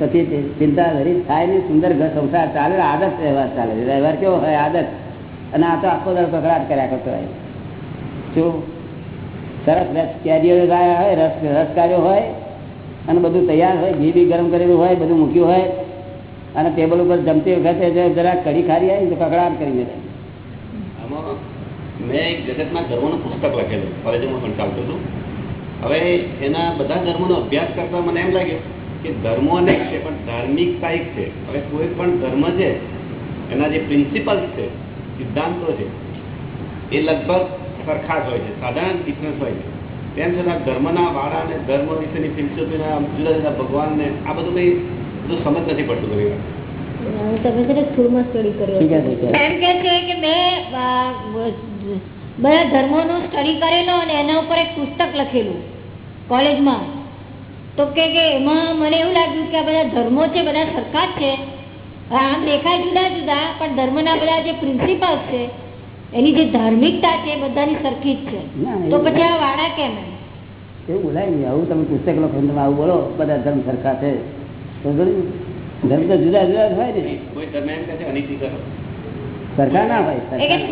[SPEAKER 2] પછી ચિંતા ધરી થાય ને સુંદર ઘર સંસાર ચાલે આદત વ્યવહાર ચાલે વ્યવહાર કેવો હોય? આદત. અને આ તો આખો દર કકડાટ કર્યા કરતો હોય. શું સરસ રસ, કેરીઓ ગાયા હોય, રસ રસ કાઢ્યો હોય, અને બધું તૈયાર હોય, ઘી બી ગરમ કરેલું હોય, બધું મૂક્યું હોય, અને ટેબલ ઉપર જમતી વખતે જરા કઢી ખારી આવી તો કકડાટ કરી દે
[SPEAKER 6] મેં એક જગતના ધર્મોનું પુસ્તક લખેલું, કોલેજમાં પણ ચાલતું હતું. હવે એના બધા ધર્મોનો અભ્યાસ કરતા મને એમ લાગે કે ધર્મો અનેક છે, પણ ધાર્મિકતા એક છે. હવે કોઈ પણ ધર્મ છે, એના જે પ્રિન્સિપલ્સ છે, સિદ્ધાંતો છે, એ લગભગ સરખા જ હોય છે સાધારણ ડિફરન્સ હોય છે. તેમ છતાં ધર્મના વાળા અને ધર્મ વિશેની ફિલસૂફીના જુદા જુદા ભગવાનને આ બધું કંઈ બધું સમજ નથી પડતું ઘણી વાર
[SPEAKER 4] સ્ટડી
[SPEAKER 2] શું કહે છે. કે?
[SPEAKER 4] એમ કે છે કે મેં અ, બધા ધર્મોનું સ્ટડી કરેલો અને એના ઉપર એક પુસ્તક લખેલું કોલેજમાં. તો કે કે એમાં મને એવું લાગ્યું કે આ બધા ધર્મો છે બધા સરખા જ છે. આમ દેખાય જુદા જુદા પણ ધર્મના બધા જે પ્રિન્સિપલ્સ છે એની જે ધાર્મિકતા છે બધાની સરખી જ છે. તો પછી આ વાળા કેમ
[SPEAKER 2] એવું બોલાય નહીં. આવું તમે પુસ્તક લખો તમે આવું બોલો બધા ધર્મ સરખા છે. ધર્મ તો જુદા જુદા જ હોય ને.
[SPEAKER 6] કોઈ ધર્મ એમ કહે અનિતિ કરો.
[SPEAKER 2] સરખા ના હોય.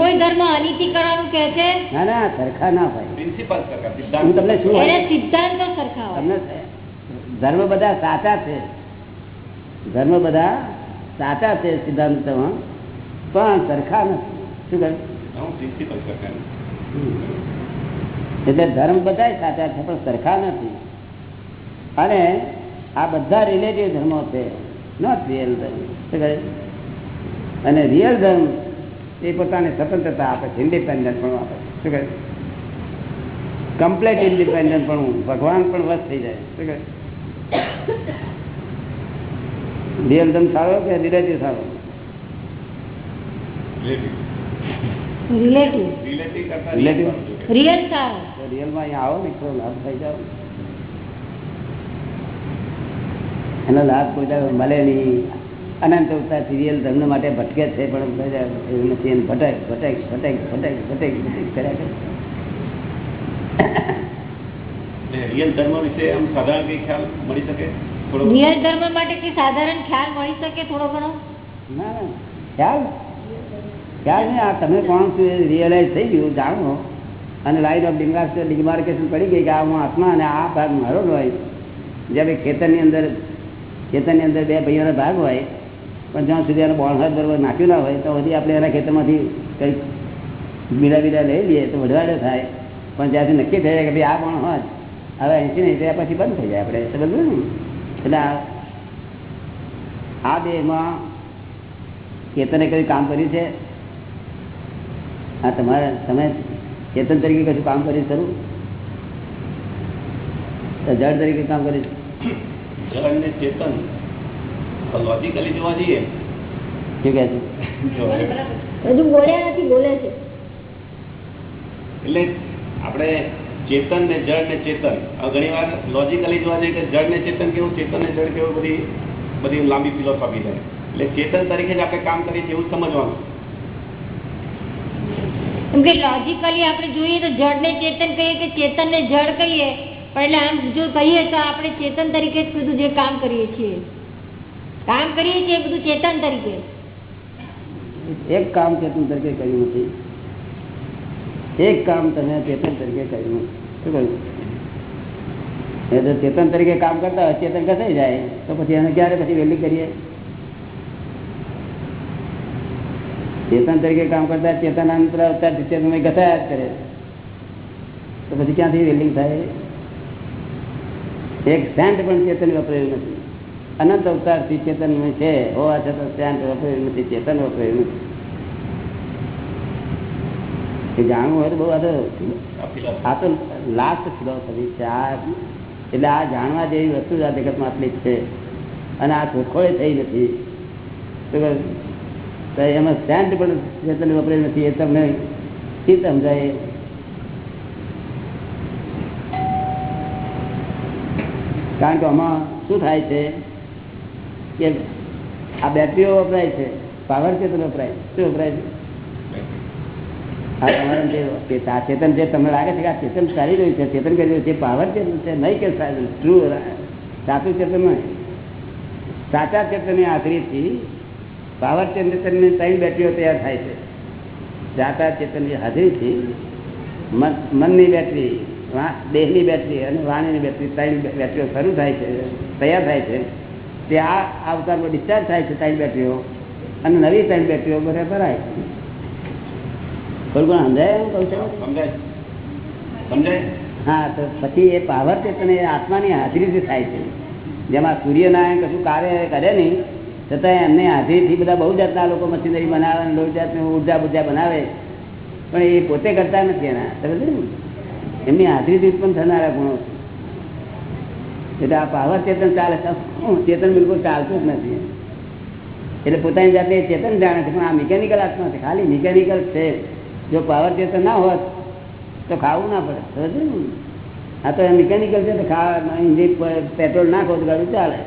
[SPEAKER 4] કોઈ ધર્મ અનિતિ કરવાનું કે છે?
[SPEAKER 2] ના ના સરખા ના હોય.
[SPEAKER 6] પ્રિન્સિપલ સરખા
[SPEAKER 2] હું તમને શું હોય?
[SPEAKER 4] સિદ્ધાંતો સરખા હોય.
[SPEAKER 2] તમને ધર્મ બધા સાચા છે. ધર્મ બધા સાચા છે સિદ્ધાંતમાં પણ સરખા નથી. શું કહે એટલે ધર્મ બધા સાચા છે પણ સરખા નથી. અને આ બધા રિલેટિવ ધર્મો છે નોટ રિયલ ધર્મ. અને રિયલ ધર્મ એ પોતાને સ્વતંત્રતા આપે છે ઇન્ડિપેન્ડન્ટ પણ આપે છે. શું કહે? કમ્પ્લેટ ઇન્ડિપેન્ડન્ટ પણ ભગવાન પણ વસ થઈ જાય. શું કહે? રિયલ ધર્મ સારો કે રિલેટિવ સારો?
[SPEAKER 4] રિલેટિવ
[SPEAKER 6] રિલેટિવ
[SPEAKER 4] રિયલ સારો
[SPEAKER 2] રિયલમાં અહીંયા આવો ને થોડો લાભ થઈ જાવ. એનો લાભ કોઈ મળે નહીં. અનંત અવતારથી સિરિયલ ધર્મ માટે ભટકે છે પણ એવું નથી. એને ભટક ભટક ભટક ભટક ભટક ભટક કર્યા કરે.
[SPEAKER 6] રિયલ ધર્મ વિશે આમ સાધારણ કઈ ખ્યાલ મળી શકે? થોડો
[SPEAKER 4] રિયલ ધર્મ માટે કે સાધારણ ખ્યાલ મળી શકે? થોડો ઘણો?
[SPEAKER 2] ના ના ખ્યાલ ખ્યાલ નહીં આ તમે કોણ છું એ રિયલાઇઝ થઈ ગયું, જાણો. અને લાઈન ઓફ ડિમાર્કેશન પડી ગઈ કે આ હું આત્મા અને આ ભાગ મારો જ હોય. જ્યારે ખેતરની અંદર ખેતરની અંદર બે ભાઈઓનો ભાગ હોય, પણ જ્યાં સુધી એનો બોણહાર બરોબર નાખ્યું ના હોય, તો હજી આપણે એના ખેતરમાંથી કંઈક બીડા બીડા લઈ લઈએ તો વધારે થાય. પણ જ્યાંથી નક્કી થઈ જાય કે ભાઈ આ બોણ હોય હવે અહીંથી નહીં ત્યાં પછી બંધ થઈ જાય આપણે સમજવું ને એટલે આ દેહમાં ખેતરે કયું કામ કર્યું છે? આ તમારે તમે ચેતન તરીકે કશું કામ કરી ખરું? જળ તરીકે કામ કરી
[SPEAKER 6] જળ ચેતન લોજિકલી જોવા જઈએ.
[SPEAKER 2] શું કહે છે?
[SPEAKER 4] હજુ બોલ્યા નથી બોલે છે.
[SPEAKER 6] એટલે આપણે ચેતન ને જળ ને ચેતન ઘણી વાર લોજિકલી જોવા જઈએ કે જળ ને ચેતન કેવું ચેતન ને જળ કેવું બધી બધી લાંબી ફિલોસોફી છે. એટલે ચેતન તરીકે જ આપણે કામ કરીએ છીએ એવું સમજવાનું.
[SPEAKER 4] કેમ કે લોજિકલી આપણે જોઈએ તો જળને ચેતન કહીએ કે ચેતન ને જળ કહીએ. પણ એટલે આમ જો કહીએ તો આપણે ચેતન તરીકે જ બધું જે કામ કરીએ છીએ. કામ કરીએ છીએ બધું ચેતન તરીકે.
[SPEAKER 2] એક કામ ચેતન તરીકે કર્યું નથી. એક કામ તમે ચેતન તરીકે કર્યું શું કહ્યું? એ તો ચેતન તરીકે કામ કરતા હોય, ચેતન કસાઈ જાય? તો પછી એને ક્યારે પછી વહેલી કરીએ? ચેતન તરીકે કામ કરતા ચેતન અંતર અવતાર ચેતન ઘટાયા જ કરે તો પછી ક્યાંથી વેલ્ડિંગ થાય? એક સેન્ટ પણ ચેતન વપરાયું નથી. અનંત અવતારથી ચેતન છે, હોવા છતાં સેન્ટ વપરાયું નથી, ચેતન વપરાયું નથી. જાણવું હોય તો બહુ આ તો લાસ્ટ ફિલોસોફી છે. આ એટલે આ જાણવા જેવી વસ્તુ આ જગતમાં આટલી છે. અને આ ખોખોળે થઈ નથી. એમાં સેન્ટ પણ ચેતન વપરાય નથી, એ તમને શી સમજાય. કારણ કે આમાં શું થાય છે કે આ બેટરીઓ વપરાય છે, પાવર ચેતન વપરાય શું વપરાય છે? ચેતન જે તમને લાગે છે કે આ ચેતન ચાલી રહ્યું છે, ચેતન કરી રહ્યું છે પાવર ચેતન છે, નહીં કે ટ્રુ સાચું ચેતન નહીં. સાચા ચેતનની હાજરીથી પાવર ચેતનની ત્રણ બેટરીઓ તૈયાર થાય છે. સાચા ચેતનની હાજરીથી મન મનની બેટરી દેહની બેટરી અને વાણીની બેટરી ત્રણ બેટરીઓ શરૂ થાય છે તૈયાર થાય છે. તે આ અવતારમાં ડિસ્ચાર્જ થાય છે ત્રણ બેટરીઓ અને નવી ત્રણ બેટરીઓ બધા ભરાય છે. ઘણું સમજાય એમ કહું છું?
[SPEAKER 6] સમજાય. સમજાય?
[SPEAKER 2] હા તો પછી એ પાવર ચેતન એ આત્માની હાજરીથી થાય છે. જેમાં સૂર્યનારાયણ કશું કાર્ય કરે નહીં છતાં એમને હાજરીથી બધા બહુ જાતના લોકો મશીનરી બનાવે અને બહુ જાતની ઊર્જા બુર્જા બનાવે. પણ એ પોતે કરતા નથી એના સમજે ને? એમની હાજરીથી ઉત્પન્ન થનારા ગુણો એટલે આ પાવર ચેતન ચાલે. ચેતન બિલકુલ ચાલતું જ નથી એટલે પોતાની જાતે ચેતન જાણે છે, પણ આ મિકેનિકલ આત્મા છે. ખાલી મિકેનિકલ છે. જો પાવર ચેતન ના હોત, તો ખાવું ના પડે. સમજે ને? આ તો મિકેનિકલ છે, તો ખાવા પેટ્રોલ નાખો તો ગાડું ચાલે.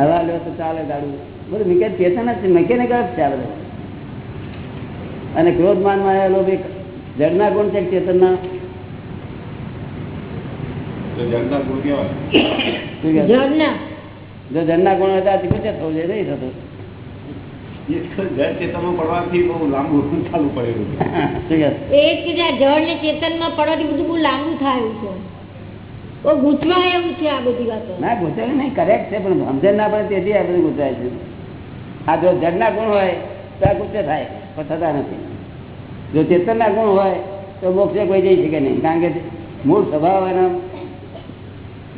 [SPEAKER 2] હવા લો તો ચાલે ગાડું બધું મિકેન ચેતન જ છે. મિકેનિકલ જ છે આ બધું. અને ક્રોધમાનમાં આવેલો બી જડના ગુણ છે ચેતનના જો જળના ગુણ હતા તો થવું નહીં થતું.
[SPEAKER 6] બહુ લાંબુ છે.
[SPEAKER 4] લાંબુ થાય છે. ગૂંચવાય એવું છે
[SPEAKER 2] નહીં કરેક્ટ છે, પણ સમજણ ના પડે તેથી આ આ જો જડના ગુણ હોય, તો આ થાય થતા નથી. જો ચેતનના ગુણ હોય, તો મોક્ષે કોઈ જઈ શકે નહીં. કારણ કે મૂળ સ્વભાવ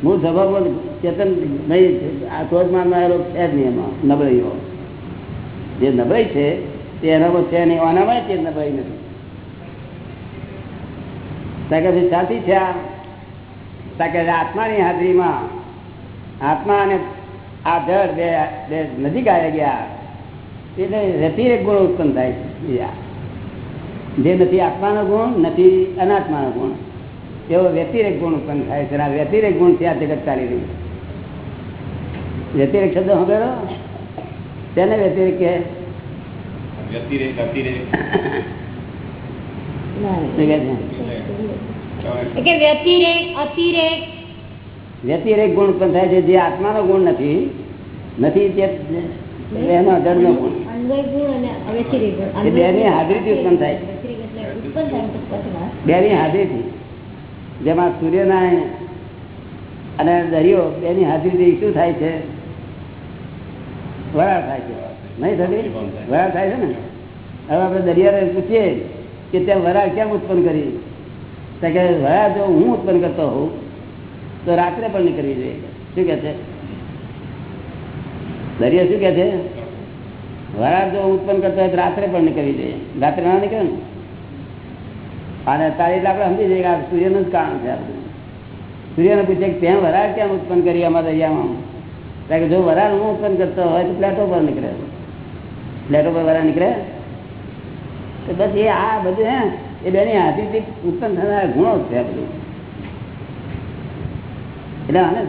[SPEAKER 2] મૂળ સ્વભાવમાં ચેતન નહીં, આ ક્રોધમાન આવેલો છે જ નહીં એમાં નબળીઓ જે નબળી છે, તે એનામાં છે નહીં આનામાં તે નબળી નથી. સાચી છે આ? કે આત્માની હાજરીમાં આત્મા અને આ જળ બે બે નજીક આવી ગયા એટલે વ્યતિરેક ગુણ ઉત્પન્ન થાય છે બીજા. જે નથી આત્માનો ગુણ નથી અનાત્માનો ગુણ. એવો વ્યતિરેક ગુણ ઉત્પન્ન થાય છે આ વ્યતિરેક ગુણ ત્યાં જગત ચાલી રહ્યું વ્યતિરેક શબ્દ સાંભળો તેને વ્યતિરેક કે
[SPEAKER 6] વ્યતિરેક અતિરેક.
[SPEAKER 4] કે વ્યતિરેક અતિરેક.
[SPEAKER 2] વ્યતિરેક ગુણ પણ થાય છે જે આત્માનો ગુણ નથી નથી તે એનો જળનો ગુણ. એ બેની હાજરીથી ઉત્પન્ન થાય.
[SPEAKER 4] બે
[SPEAKER 2] ની હાજરીથી. જેમાં સૂર્યનારાયણ અને દરિયો બેની હાજરીથી શું થાય છે? વરાળ થાય છે. નહીં થતી? વરાળ થાય છે. ને? હવે આપણે દરિયાને પૂછીએ કે ત્યાં વરાળ કેમ ઉત્પન્ન કરી? કે વયા જો હું ઉત્પન્ન કરતો હોઉં, તો રાત્રે પણ નીકળવી જોઈએ. શું કે છે? દરિયા શું કે છે? વરાળ જો ઉત્પન્ન કરતો હોય તો રાત્રે પણ નીકળવી જોઈએ. રાત્રે ના નીકળે ને? અને તારે એટલે આપણે સમજી જઈએ કે સૂર્યનું જ કારણ છે આપણે. સૂર્યને પૂછે કે ત્યાં વરાળ કેમ ઉત્પન્ન કરી અમારા દરિયામાં? કારણ કે, જો વરાળ હું ઉત્પન્ન કરતો હોય તો પ્લેટો પર નીકળે. પ્લેટો પર વરાળ નીકળે? તો બસ એ આ બધું હે એ બેની હાથીથી ઉત્પન્ન થનારા ગુણો છે એટલે આને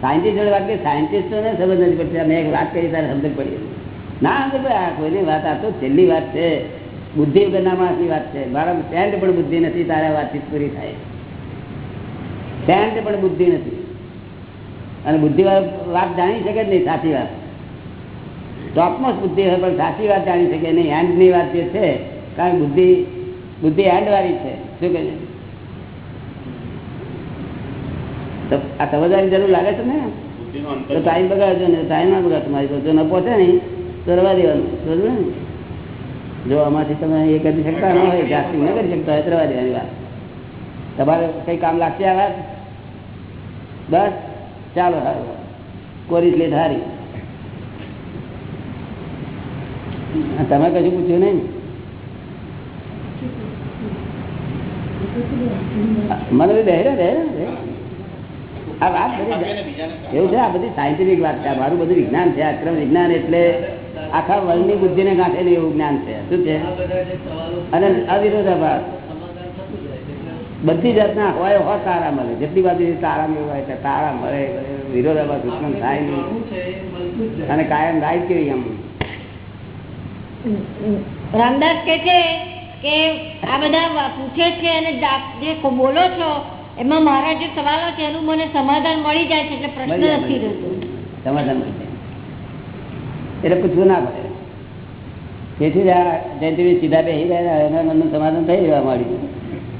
[SPEAKER 2] સાયન્ટિસ્ટ જોડે વાત કરી સાયન્ટિસ્ટોને સમજ નથી પડતી. મેં એક વાત કરી, તારે સમજ પડી ના સમજ આ કોઈની વાત, આ તો છેલ્લી વાત છે. બુદ્ધિ વગરના માણસની વાત છે. મારા સેન્ટ પણ બુદ્ધિ નથી, તારે વાતચીત પૂરી થાય. સેન્ટ પણ બુદ્ધિ નથી. અને બુદ્ધિ વાત જાણી શકે જ નહીં, સાચી વાત. ટોપમોસ્ટ બુદ્ધિ હોય, પણ સાચી વાત જાણી શકે નહીં. એન્ડની વાત જે છે, કારણ બુદ્ધિ બુદ્ધિ વાળી છે. શું કહે છે? તો આ સમજવાની જરૂર લાગે છે ને? તો ટાઈમ બગાડજો ને ટાઈમ ના બગાડ તમારી જો ન પહોંચે નહીં તો રવા દેવાનું. ને? જો આમાંથી તમે એ કરી શકતા ન હોય જાસ્તી ન કરી શકતા હોય તો રવા દેવાની વાત. તમારે કઈ કામ લાગશે આ વાત? બસ ચાલો કોરી લે હારી. તમે કશું પૂછ્યું નહીં? મને બી બેહરે આ વાત બધી એવું છે આ બધી સાયન્ટિફિક વાત છે. મારું બધું વિજ્ઞાન છે અક્રમ વિજ્ઞાન એટલે આખા વર્લ્ડની બુદ્ધિને ને એવું જ્ઞાન છે. શું છે? અને અવિરોધાભાસ. બધી જાતના હોય હો તારા મળે. જેટલી બાજુ તારા મેળવા હોય એટલે તારા મળે. વિરોધાભાસ દુશ્મન થાય નહીં. અને કાયમ રાઈટ કેવી એમ?
[SPEAKER 4] રામદાસ કે છે કે આ બધા પૂછે છે અને જે બોલો છો એમાં મારા જે સવાલો છે એનું મને સમાધાન મળી જાય છે એટલે પ્રશ્ન નથી રહેતો.
[SPEAKER 2] સમાધાન મળી જાય. એટલે પૂછવું ના પડે. તેથી જ આ જયંતિભાઈ સીધા બેસી ગયા એના સમાધાન થઈ રહ્યા માંડ્યું.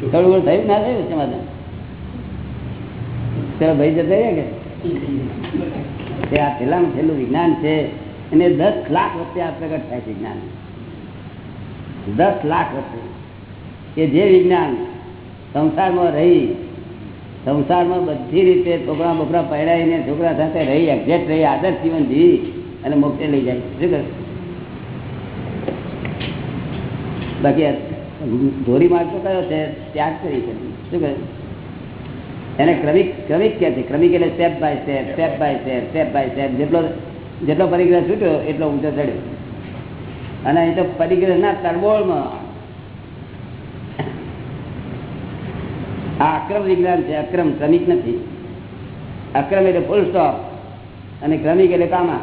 [SPEAKER 2] થોડું ઘણું થયું ના થયું સમાધાન? ચલો ભાઈ જતા રહ્યા કે? આ છેલ્લામાં છેલ્લું વિજ્ઞાન છે એને દસ લાખ વચ્ચે આ પ્રગટ થાય છે વિજ્ઞાન દસ લાખ વચ્ચે કે જે વિજ્ઞાન સંસારમાં રહી, સંસારમાં બધી રીતે છોકરા બોકરા પહેરાઈને છોકરા સાથે રહી એક્ઝેક્ટ રહી, આદર્શ જીવન જીવી અને મોક્ષે લઈ જાય. શું કરે બાકી ધોરી માર્ગ તો કયો છે? ત્યાગ કરી છે શું કરે એને ક્રમિક ક્રમિક કે છે. ક્રમિક એટલે step by step step by step step by step જેટલો જેટલો પરિગ્રહ છૂટ્યો, એટલો ઊંચો ચડ્યો. અને અહીં તો પરિગ્રહ ના તરબોળમાં આ અક્રમ વિજ્ઞાન છે. અક્રમ ક્રમિક નથી. અક્રમ એટલે ફૂલ સ્ટોપ અને ક્રમિક એટલે કામા.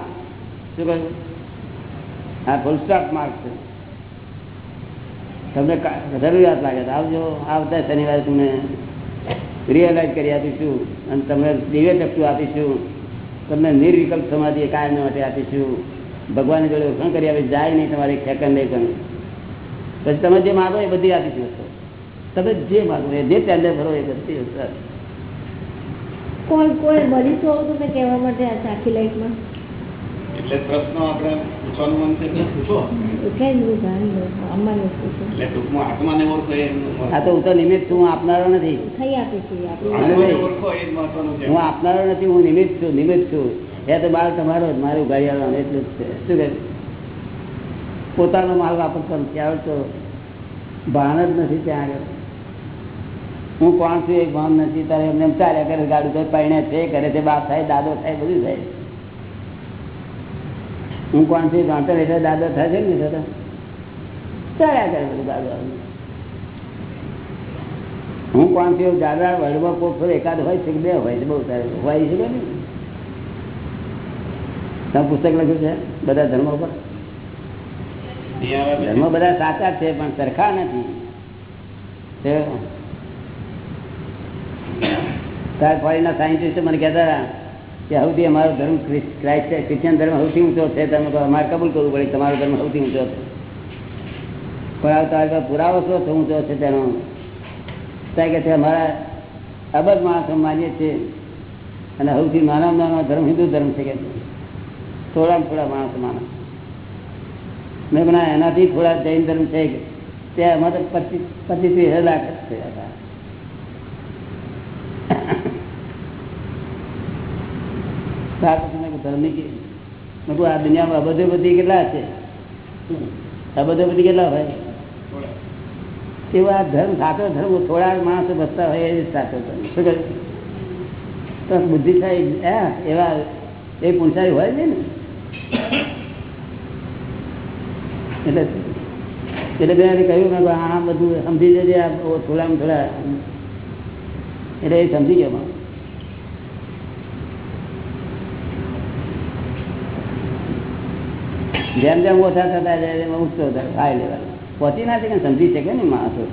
[SPEAKER 2] શું કહ્યું? આ ફૂલ સ્ટોપ માર્ક છે. તમને જરૂરિયાત લાગે તો આવજો. આવતા શનિવારે તમને રિયલાઇઝ કરી આપીશું. અને તમને દિવ્ય ચક્ષુ આપીશું. તમને નિર્વિકલ્પ સમાધિ કાયમ માટે આપીશું. ભગવાનની જોડે વખાણ કરી આવે જાય નહીં તમારે સેકન્ડ નહીં પણ પછી તમે જે માગો એ બધી આપી વસ્તુ તમે જે માગો એ જે ટેન્ડર ભરો એ બધી
[SPEAKER 4] તમે કહેવા માટે આ આખી લાઈફમાં?
[SPEAKER 6] એટલે પ્રશ્નો આપણે પૂછવાનું મન છે
[SPEAKER 1] એટલે પૂછો?
[SPEAKER 4] એટલે જ હું જાણી લઉં અમારી વસ્તુ છે
[SPEAKER 6] એટલે ટૂંકમાં આત્માને ઓળખો એ
[SPEAKER 2] આ તો હું તો નિમિત્ત છું હું આપનારો નથી. હું આપનારો નથી હું નિમિત્ત છું નિમિત્ત છું. એ તો બાળ તમારો જ, મારું આવવાનું એટલું જ છે. શું કે પોતાનો માલ વાપરતો ત્યાં તો ભાન જ નથી ત્યાં આગળ. હું કોણ છું એ ભાન નથી. તારે એમને એમ ચાલ્યા કરે, ગાડું થાય પરણે છે કરે છે, બાપ થાય, દાદો થાય, બધું થાય. હું કોણ છું જાણતો એટલે દાદો થાય છે ને તો ચાલ્યા કરે બધું દાદો હું કોણ છું દાદા વડવા કોક એકાદ હોય છે બે હોય છે, બહુ સારું. હોય છે નહીં? તમે પુસ્તક લખ્યું છે? બધા ધર્મ
[SPEAKER 6] ઉપર?
[SPEAKER 2] ધર્મ બધા સાચા છે પણ સરખા નથી. તાર ફોરીના સાયન્ટિસ્ટ મને કહેતા હતા કે સૌથી અમારો ધર્મ ક્રાઇસ્ટ ક્રિશ્ચિયન ધર્મ સૌથી ઊંચો છે. તમે અમારે કબૂલ કરવું પડે તમારો ધર્મ સૌથી ઊંચો છે. પણ તારે પુરાવો શું ઊંચો છે તેનો? કે છે અમારા અબજ માણસો માનીએ છીએ. અને સૌથી નાના નાનો ધર્મ હિન્દુ ધર્મ છે કે થોડા થોડા માણસો માણસ. મેં પણ એનાથી થોડા જૈન ધર્મ છે ત્યાં એમાં તો પચીસ પચીસ વીસ લાખ છે હતા. ધર્મની મેં આ દુનિયામાં બધી કેટલા છે? અબધો બધી કેટલા હોય? એવો આ ધર્મ, સાચો ધર્મ થોડા માણસો બસતા હોય એ સાચો ધર્મ. શું બુદ્ધિશાળી એવા એ પુણસારી હોય છે ને? એટલે એટલે મેં એને કહ્યું મેં કહ્યું, આ બધું સમજી જજે આ ઓ થોડામાં થોડા એટલે એ સમજી ગયો માણસ. જેમ જેમ ઓછા થતા જાય એમ ઊંચો થાય હાઈ લેવલ પહોંચી ના શકે ને સમજી શકે ને માણસો.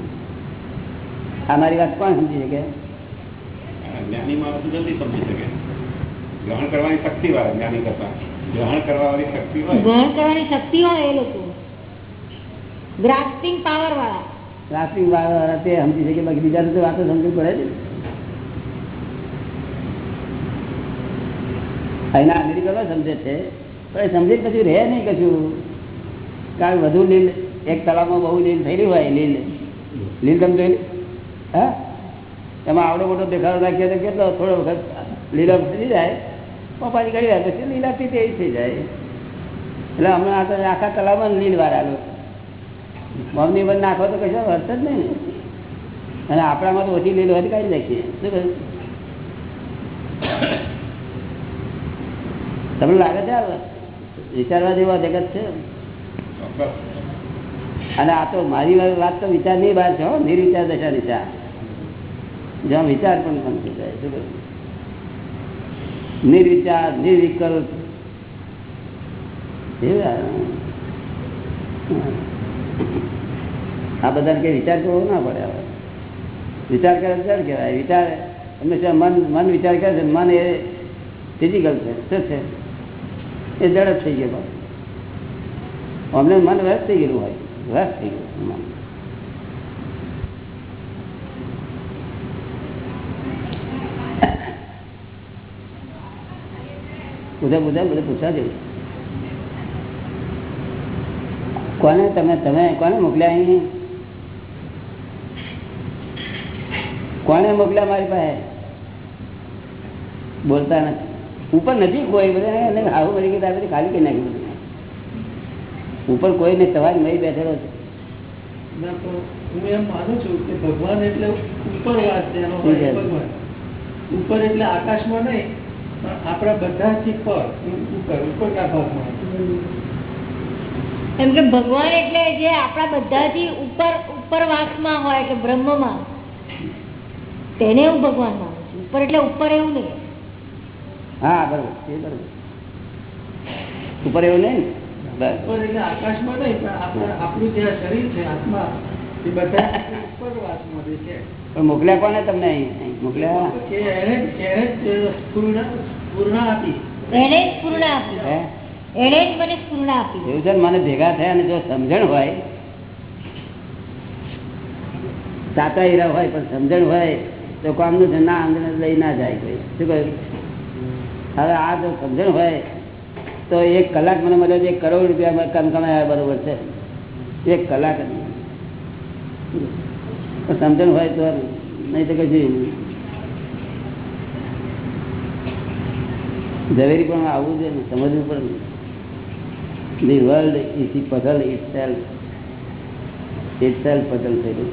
[SPEAKER 2] આ મારી વાત કોણ સમજી શકે?
[SPEAKER 6] જ્ઞાની માણસ જલ્દી સમજી શકે. ગ્રહણ કરવાની શક્તિ વાળા જ્ઞાની કરતા. ગ્રહણ કરવા શક્તિ હોય.
[SPEAKER 4] ગ્રહણ કરવાની શક્તિ હોય એ લોકો. ગ્રાસ્પિંગ પાવર વાળા.
[SPEAKER 2] ટ્રાફિક વાળા તે સમજી શકે બાકી બીજા તો વાતો સમજવી પડે છે અહીંના અમેરિકનો સમજે છે પણ એ સમજી પછી રહે નહીં કશું. કારણ વધુ લીલ એક તળાવમાં બહુ લીલ થયેલી હોય લીલ લીલ તમે જોઈ હા? એમાં આવડો મોટો દેખાડો નાખીએ તો કેટલો? થોડો વખત લીલો થઈ જાય. પપ્પાની ઘડી જાય પછી લીલા પીતે એ થઈ જાય. એટલે હમણાં આ તો આખા તળાવમાં લીલ વાળા મમ્મી બંધ નાખો તો કશો વર્ત જ નહીં. અને આપણામાં તો ઓછી લીલ હોય કાઢી નાખીએ. શું કહ્યું? તમને લાગે છે આ વિચારવા જેવા જગત છે? અને આ તો મારી વાત તો વિચાર નહીં, બહાર છે નિર્વિચાર દશા નિશા જ્યાં વિચાર પણ બનતું જાય. શું? નિર્વિચાર નિર્વિકલ્પ આ. બધાને કઈ વિચાર કરવો ના પડે હવે. વિચાર કરે તો કહેવાય. વિચાર હંમેશા મન મન વિચાર કરે છે મન એ ફિઝિકલ છે. શું છે? એ ઝડપ થઈ ગયો અમને મન વ્યસ્ત થઈ ગયેલું હોય. વ્યસ્ત થઈ ગયું મન. પૂછા પૂછા બધું પૂછવા જેવું. કોને તમે તમે કોને મોકલ્યા અહીં? કોને મોકલ્યા મારી પાસે? બોલતા નથી. ઉપર નથી કોઈ બધા આવું કરી ગયા બધી ખાલી કરી નાખ્યું બધું. ઉપર કોઈ ને સવાજ નહીં બેઠેલો છે.
[SPEAKER 7] હું એમ માનું છું કે ભગવાન એટલે ઉપર વાત છે ઉપર એટલે આકાશમાં નહીં આપણા બધા પર ઉપર ઉપરના ભાગમાં
[SPEAKER 4] એમ કે ભગવાન એટલે જે આપણા બધાથી ઉપર ઉપરવાસમાં હોય કે બ્રહ્મમાં તેને હું ભગવાન માનું છું. ઉપર એટલે ઉપર એવું નહીં.
[SPEAKER 2] હા બરોબર એ બરોબર. ઉપર એવું નહીં? ને બસ.
[SPEAKER 7] ઉપર એટલે આકાશમાં નહીં પણ આપણું જે શરીર છે આત્મા
[SPEAKER 2] મોકલ્યા કોને તમને મોકલ્યા?
[SPEAKER 4] મને
[SPEAKER 2] ભેગા થયા અને જો સમજણ હોય સાચા હીરા હોય પણ સમજણ હોય તો કોમનું છે ના અંદર લઈ ના જાય કોઈ. શું કહ્યું? હવે આ જો સમજણ હોય તો એક કલાક મને મળ્યો એક કરોડ રૂપિયા કમ કમાયા બરોબર છે. એક કલાક સમજણ હોય તો નહીં તો કશું ઝવેરી પણ આવવું છે ને, સમજવું પડે world world puzzle itself itself puzzle થયેલું.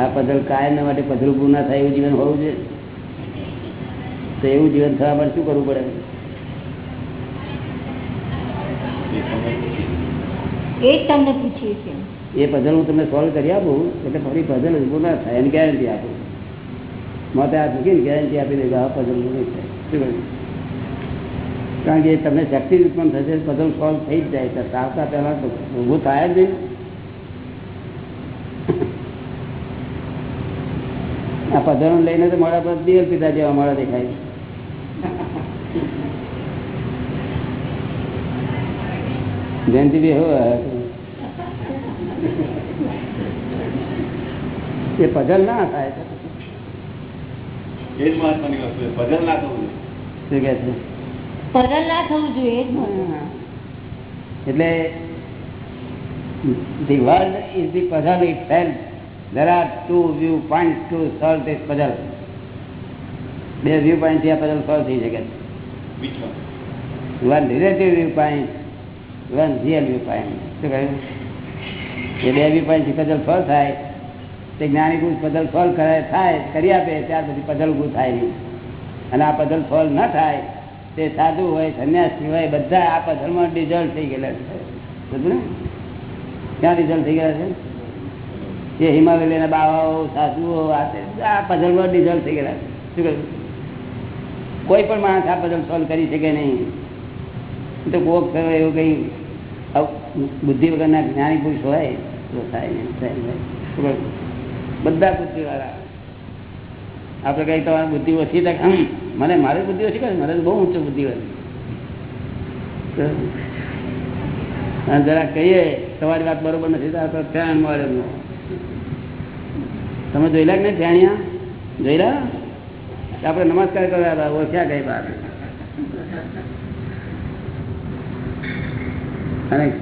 [SPEAKER 2] આ પઝલ કાયમ માટે પૂરું ના થાય એવું જીવન હોવું જોઈએ. તો એવું જીવન થવા માટે શું કરવું પડે?
[SPEAKER 4] એ તમને પૂછીએ છીએ.
[SPEAKER 2] એ પઝલ હું તમને સોલ્વ કરી આપું, એટલે ફરી પઝલ ઊભું ના થાય એની ગેરંટી આપું. મારે આ મૂકીને ગેરંટી આપી દે આ પઝલ નહીં થાય. કારણ કે તમને શક્તિ ઉત્પન્ન થશે પઝલ સોલ્વ થઈ જ જાય, તો આવતા પહેલા ઊભું થાય જ નહીં. આ પધરો લઈને તો મારા પર દિયલ પિતા જેવા મારા દેખાય. જયંતિ બી હોય એ પઝલ ના થાય
[SPEAKER 6] એ જ મહત્વની વસ્તુ છે ના થવું
[SPEAKER 2] શું કે છે
[SPEAKER 4] પઝલ ના થવું જોઈએ એ જ મહત્વ.
[SPEAKER 2] એટલે the world is the puzzle itself. There are two viewpoints to solve this puzzle. બે વ્યૂ પોઈન્ટથી આ puzzle solve થઈ શકે
[SPEAKER 6] Which one?
[SPEAKER 2] One relative view point one real view point શું કહ્યું એ બે બી પછી પદલ ફળ થાય, તે જ્ઞાની પુરુષ puzzle ફળ થાય, કરી આપે, ત્યાર પછી પદલ ઉભું થાય નહીં. અને આ પદલ ફળ ન થાય, તે સાધુ હોય, સંન્યાસી હોય, બધા આ પધલમાં ડિઝોલ્વ થઈ ગયેલા છે. ને? ક્યાં રિઝલ્ટ થઈ ગયા છે? જે હિમાલયના બાવાઓ સાસુઓ આ પઝલમાં રિઝલ્ટ થઈ ગયેલા શું કહ્યું? કોઈ પણ માણસ આ પદલ સોલ્વ કરી શકે નહીં. તો કોક થયો એવું કંઈ બુદ્ધિ વગરના જ્ઞાની પુરુષ હોય તો બુદ્ધિ વાળા? બધા આપણે કઈ તમારી બુદ્ધિ ઓછી હમ, મને મારી બુદ્ધિ ઓછી કરે તો બહુ ઊંચી બુદ્ધિ વાળી જરા કહીએ તમારી વાત બરોબર નથી તો ફેણ મળે. તમે જોયેલા કે નહીં ફેણિયા જોયેલા? આપણે નમસ્કાર કર્યા હતા ઓછ્યા કઈ બાર? અને